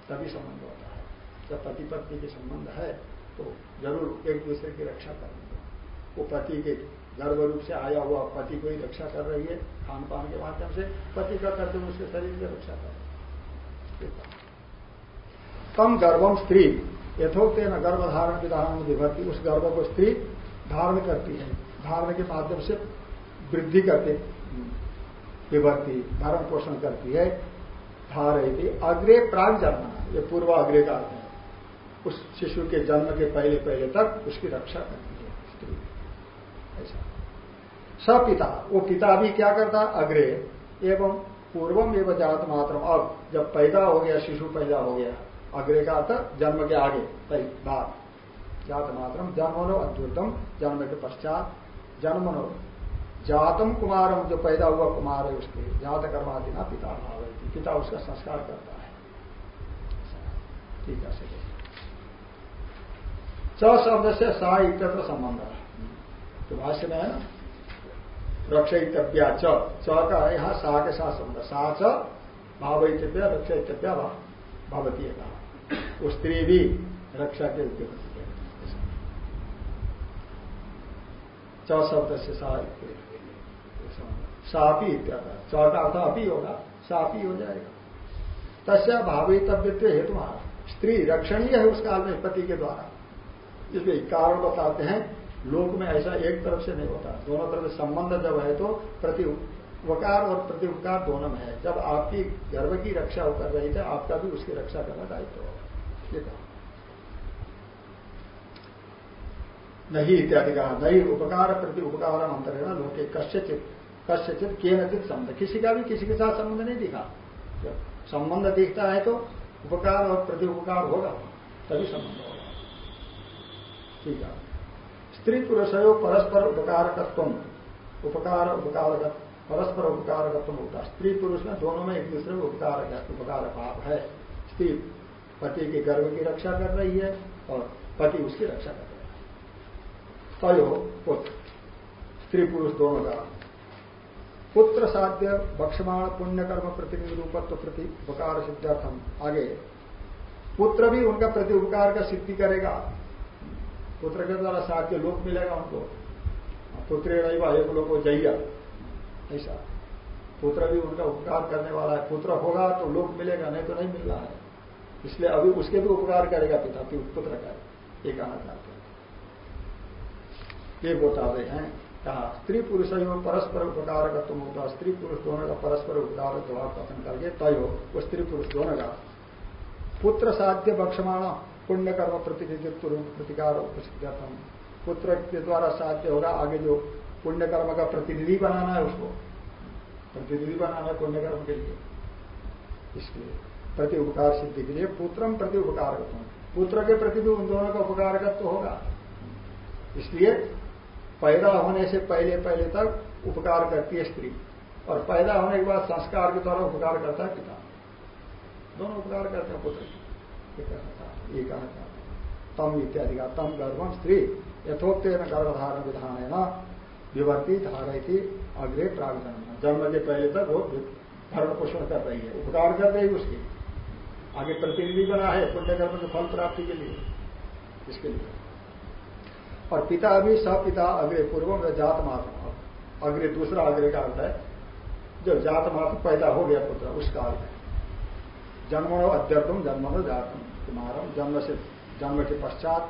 Speaker 2: तभी संबंध होता है। जब पति पत्नी के संबंध है तो ज़रूर एक दूसरे की रक्षा करेंगे वो पति के गर्भ रूप से आया हुआ पति को ही रक्षा कर रही है खान पान के माध्यम से। पति का कर्तव्य उसके शरीर की रक्षा कर रही कम गर्भम स्त्री, यथोक्त न गर्भ धारण विधान विभक्ति, उस गर्भ को स्त्री धारण करती है। धारण के माध्यम से वृद्धि करते विभक्ति धारण पोषण करती है। धारयती, अग्रे प्राग जन्म ये पूर्व अग्रे का अर्थ है। उस शिशु के जन्म के पहले पहले तक उसकी रक्षा करती है। स पिता। वो पिता भी क्या करता? अग्रे। एवं पूर्वम एवं जात मात्र अब जब पैदा हो गया, शिशु पैदा हो गया, अग्रे का अर्थ जन्म के आगे बाद। जात मात्रम, जन्मनो अद्भुतम, जन्म के पश्चात जन्मनो। जातम कुमारम जो पैदा हुआ कुमार है उसके। जात कर्मादि ना पिता भाव। पिता उसका संस्कार करता है। ठीक है शब्द से सा संबंध है। तो भाष्य में है ना? रक्षितव्या च। च का यहाँ सा के साथ संबंध। सा च भावितव्य रक्षितव्या भवती है। कहा स्त्री भी रक्षा के है। च शब्द से सा सापी इत्यादि। चौथा अर्थ अपी होगा सापी हो जाएगा। तस्या भावितव्य हेतु स्त्री रक्षणीय है उस काल में, पति के द्वारा। इसलिए कारण बताते हैं लोक में ऐसा एक तरफ़ से नहीं होता। दोनों तरफ़ संबंध जब है तो प्रति उपकार और प्रति उपकार दोनों में है। जब आपकी गर्भ की रक्षा कर रही थे आपका भी उसकी रक्षा करना दायित्व होगा। ये कहा। नहीं इत्यादि कहा। नहीं उपकार, प्रति उपकार अंतर है ना लोके। कश्यचित कश्यचित के नचित संबंध। किसी का भी किसी के साथ संबंध नहीं दिखा। जब संबंध दिखता है तो उपकार और प्रति उपकार होगा। तभी संबंध होगा। ठीक है। स्त्री पुरुषयो परस्पर उपकारकत्व। उपकार उपकार परस्पर उपकारकत्व होता है। स्त्री पुरुष में दोनों में एक दूसरे को उपकार उपकार पाप है। स्त्री पति के गर्भ की रक्षा कर रही है और पति उसकी रक्षा कर रहा है। तयो पुत्र। स्त्री पुरुष दोनों का पुत्र साध्य बक्षमाण पुण्य कर्म प्रतिनिधि रूपत्व प्रति उपकार सिद्धार्थम। आगे, पुत्र भी उनका प्रति उपकार का सिद्धि करेगा। पुत्र के द्वारा साध्य लोक मिलेगा उनको। पुत्र एक लोग को जइया। ऐसा। पुत्र भी उनका उपकार करने वाला है। पुत्र होगा तो लोक मिलेगा, नहीं तो नहीं मिल रहा है। इसलिए अभी उसके भी उपकार करेगा पिता पुत्र का ये कहना चाहते हैं। ये बता रहे हैं, कहा, स्त्री पुरुष परस्पर उपकार का तुम होता। स्त्री पुरुष दोनों का परस्पर उपकार जवाब कथन करके तय हो। वो स्त्री पुरुष दोनों का। पुत्र साध्य बक्षमाण पुण्य कर्म प्रतिनिधित्व प्रतिकार उपसिद्धम पुत्र के द्वारा साध्य होगा, आगे जो पुण्य कर्म का प्रतिनिधि बनाना है उसको, प्रतिनिधि बनाना है पुण्य कर्म के लिए। इसलिए प्रति उपकार सिद्धि के लिए पुत्रम प्रति उपकार पुत्र के प्रति भी उन दोनों का उपकारकत्व होगा। इसलिए पैदा होने से पहले पहले तक उपकार करती है स्त्री, और पैदा होने के बाद संस्कार के द्वारा उपकार करता है पिता। दोनों उपकार करते हैं पुत्र की। हैं तम इत्यादि का तम गर्भम स्त्री यथोक्त गर्भधारण विधान है ना विवर्ती धारय थी अग्रे प्रावधान जन्म के पहले तक वो भरण पोषण कर रही है उपकार कर रही है उसकी आगे प्रतिनिधि बना है पुण्य पुण्यकर्म के फल प्राप्ति के लिए इसके लिए और पिता भी पिता अग्रे पूर्व में जात मात्र अग्रे दूसरा अग्रे का अर्थ है जो जात मात्र पैदा हो गया पुत्र उस काल में जन्मनो अध्यर्थम जन्मनो जातम कुमारम जन्म से, जन्म के पश्चात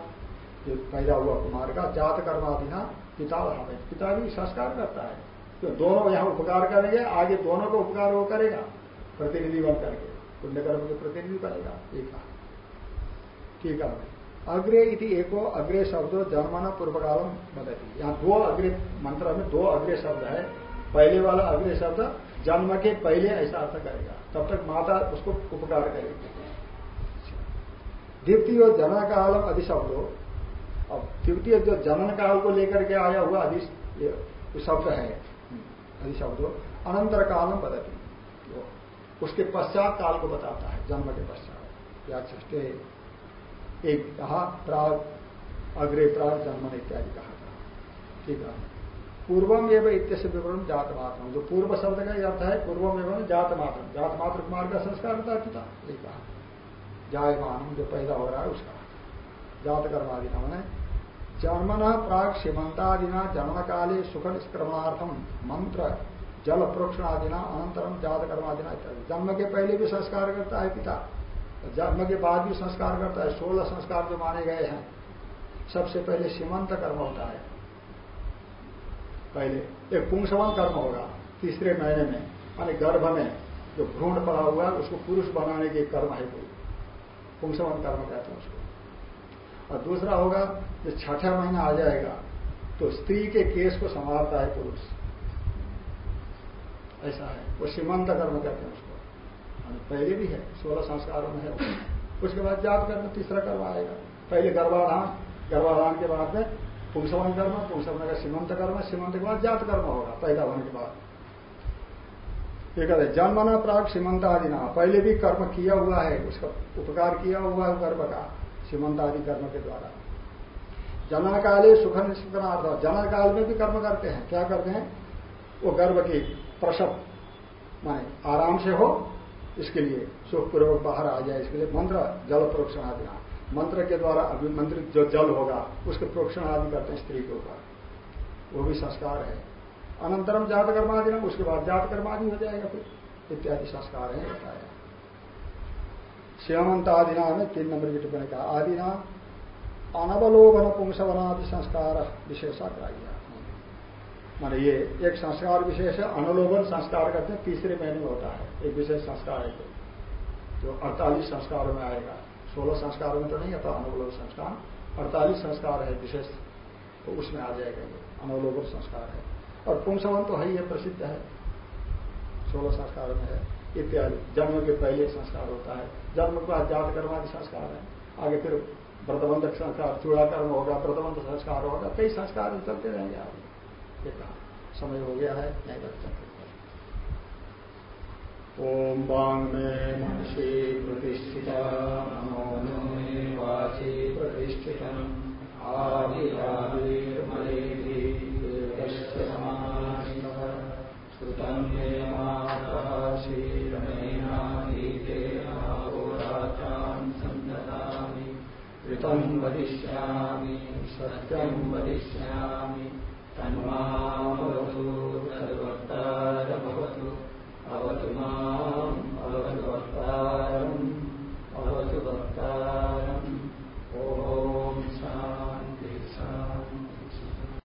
Speaker 2: जो पैदा हुआ कुमार का जात कर्मादिना पिता भावे पिता भी संस्कार करता है। तो दोनों यहाँ उपकार करेंगे, आगे दोनों को उपकार वो करेगा, प्रतिनिधि बन करके। पुण्यकर्म के प्रतिनिधि बनेगा, एक ठीक है। अग्रे इति एको, अग्रे शब्द जन्म जन्मना पूर्वकालम बदती यहाँ दो अग्रे, मंत्र में दो अग्रे शब्द है। पहले वाला अग्रे शब्द जन्म के पहले ऐसा अर्थ करेगा, तब तक माता उसको उपकार करेगी। द्वितीय जनन कालम अधिशब्दो अब द्वितीय जो जनन काल को लेकर के आया हुआ अधि शब्द है, अधिशब्दो अनंतर कालम बदती उसके पश्चात काल को बताता है, जन्म के पश्चात। या एक कहा, प्राग अग्रे प्राग जन्मन इत्यादि कहा था। ठीक है। पूर्वम एवं इत्यस्य विवरण जात मात्र जो पूर्व शब्द का ही अर्थ है, पूर्वम एवं जात मात्र जात मात्र कुमार का संस्कार होता है पिता, ये कहा। जायमान जो पैदा हो रहा है, उसका। जात कर्मादिना मैंने जन्मन प्राग सीमंतादिना जन्म काले सुख निष्क्रमणार्थम मंत्र जल प्रोक्षणादिना अनंतरम जात कर्मादिना इत्यादि। जन्म के पहले भी संस्कार करता है पिता। जन्म के बाद भी संस्कार करता है। सोलह संस्कार जो माने गए हैं, सबसे पहले सीमंत कर्म होता है। पहले। एक पुंसवन कर्म होगा, तीसरे महीने में माने गर्भ में जो भ्रूण पड़ा हुआ है, उसको पुरुष बनाने के कर्म है कोई। पुंसवन कर्म कहते हैं उसको। और दूसरा होगा जो छठा महीना आ जाएगा तो स्त्री के केस को संभालता है पुरुष। ऐसा है। वो सीमंत कर्म कहते हैं उसको। पहले भी है, सोलह संस्कारों में है उसके बाद जात कर्म तीसरा कर्म आएगा। पहले गर्भाधान गर्भाधान के बाद में पुंसवन कर्म पुंसवन का सीमंत कर्म सीमंत के बाद जात कर्म होगा, पैदा होने के बाद। ये कहते जन्मना प्राग सीमंत आदि ना पहले भी कर्म किया हुआ है, उसका उपकार किया हुआ है गर्भ का सीमंत आदि कर्म के द्वारा। जनन काले सुख निष्कनार्थ जनन काल में भी कर्म करते हैं। क्या करते हैं? वो गर्भ की प्रसव, माने आराम से हो, इसके लिए सुखपूर्वक बाहर आ जाए, इसके लिए मंत्र, जल प्रोक्षण आदि मंत्र के द्वारा अभिमंत्रित जो जल होगा, उसके प्रोक्षण आदि करते हैं स्त्री के ऊपर। वो भी संस्कार है। अनंतरम जात कर्मादि ना उसके बाद जात कर्मादि हो जाएगा फिर। इत्यादि संस्कार है बताया। श्यामंत आदिना में तीन नंबर की टिप्पणी कहा आदिना अनवलोभन पुंसवनादि संस्कार विशेषा कराइया माने ये एक संस्कार विशेष है अनलोभन संस्कार करते हैं, तीसरे महीने होता है। एक विशेष संस्कार है जो अड़तालीस संस्कारों में आएगा। सोलह संस्कारों में तो नहीं आता अनवलोभ संस्कार। अड़तालीस संस्कार है विशेष तो उसमें आ जाएगा ये। अनवलोभन संस्कार है। और पुंसवन तो है ही प्रसिद्ध है। सोलह संस्कारों में है, इत्यादि। जन्म के पहले संस्कार होता है। जन्म के बाद जात कर्मा के संस्कार है। आगे फिर व्रतबंधक संस्कार चूड़ा कर्म होगा व्रतबंध संस्कार होगा, कई संस्कार चलते रहेंगे आगे। ये कहा। समय हो गया है, नहीं बच ओम वांग में मनसी प्रतिष्ठिता,
Speaker 1: नमो मे वाची प्रतिष्ठितम् श्रुतं मे मातः श्रीरमेणाहीतेनाहोरात्रान् सन्ददामि ऋतं वदिष्यामि, सत्यं वदिष्यामि। तन्मामवतु तद्वक्तारभवतु अवतु माम् वक्तारम्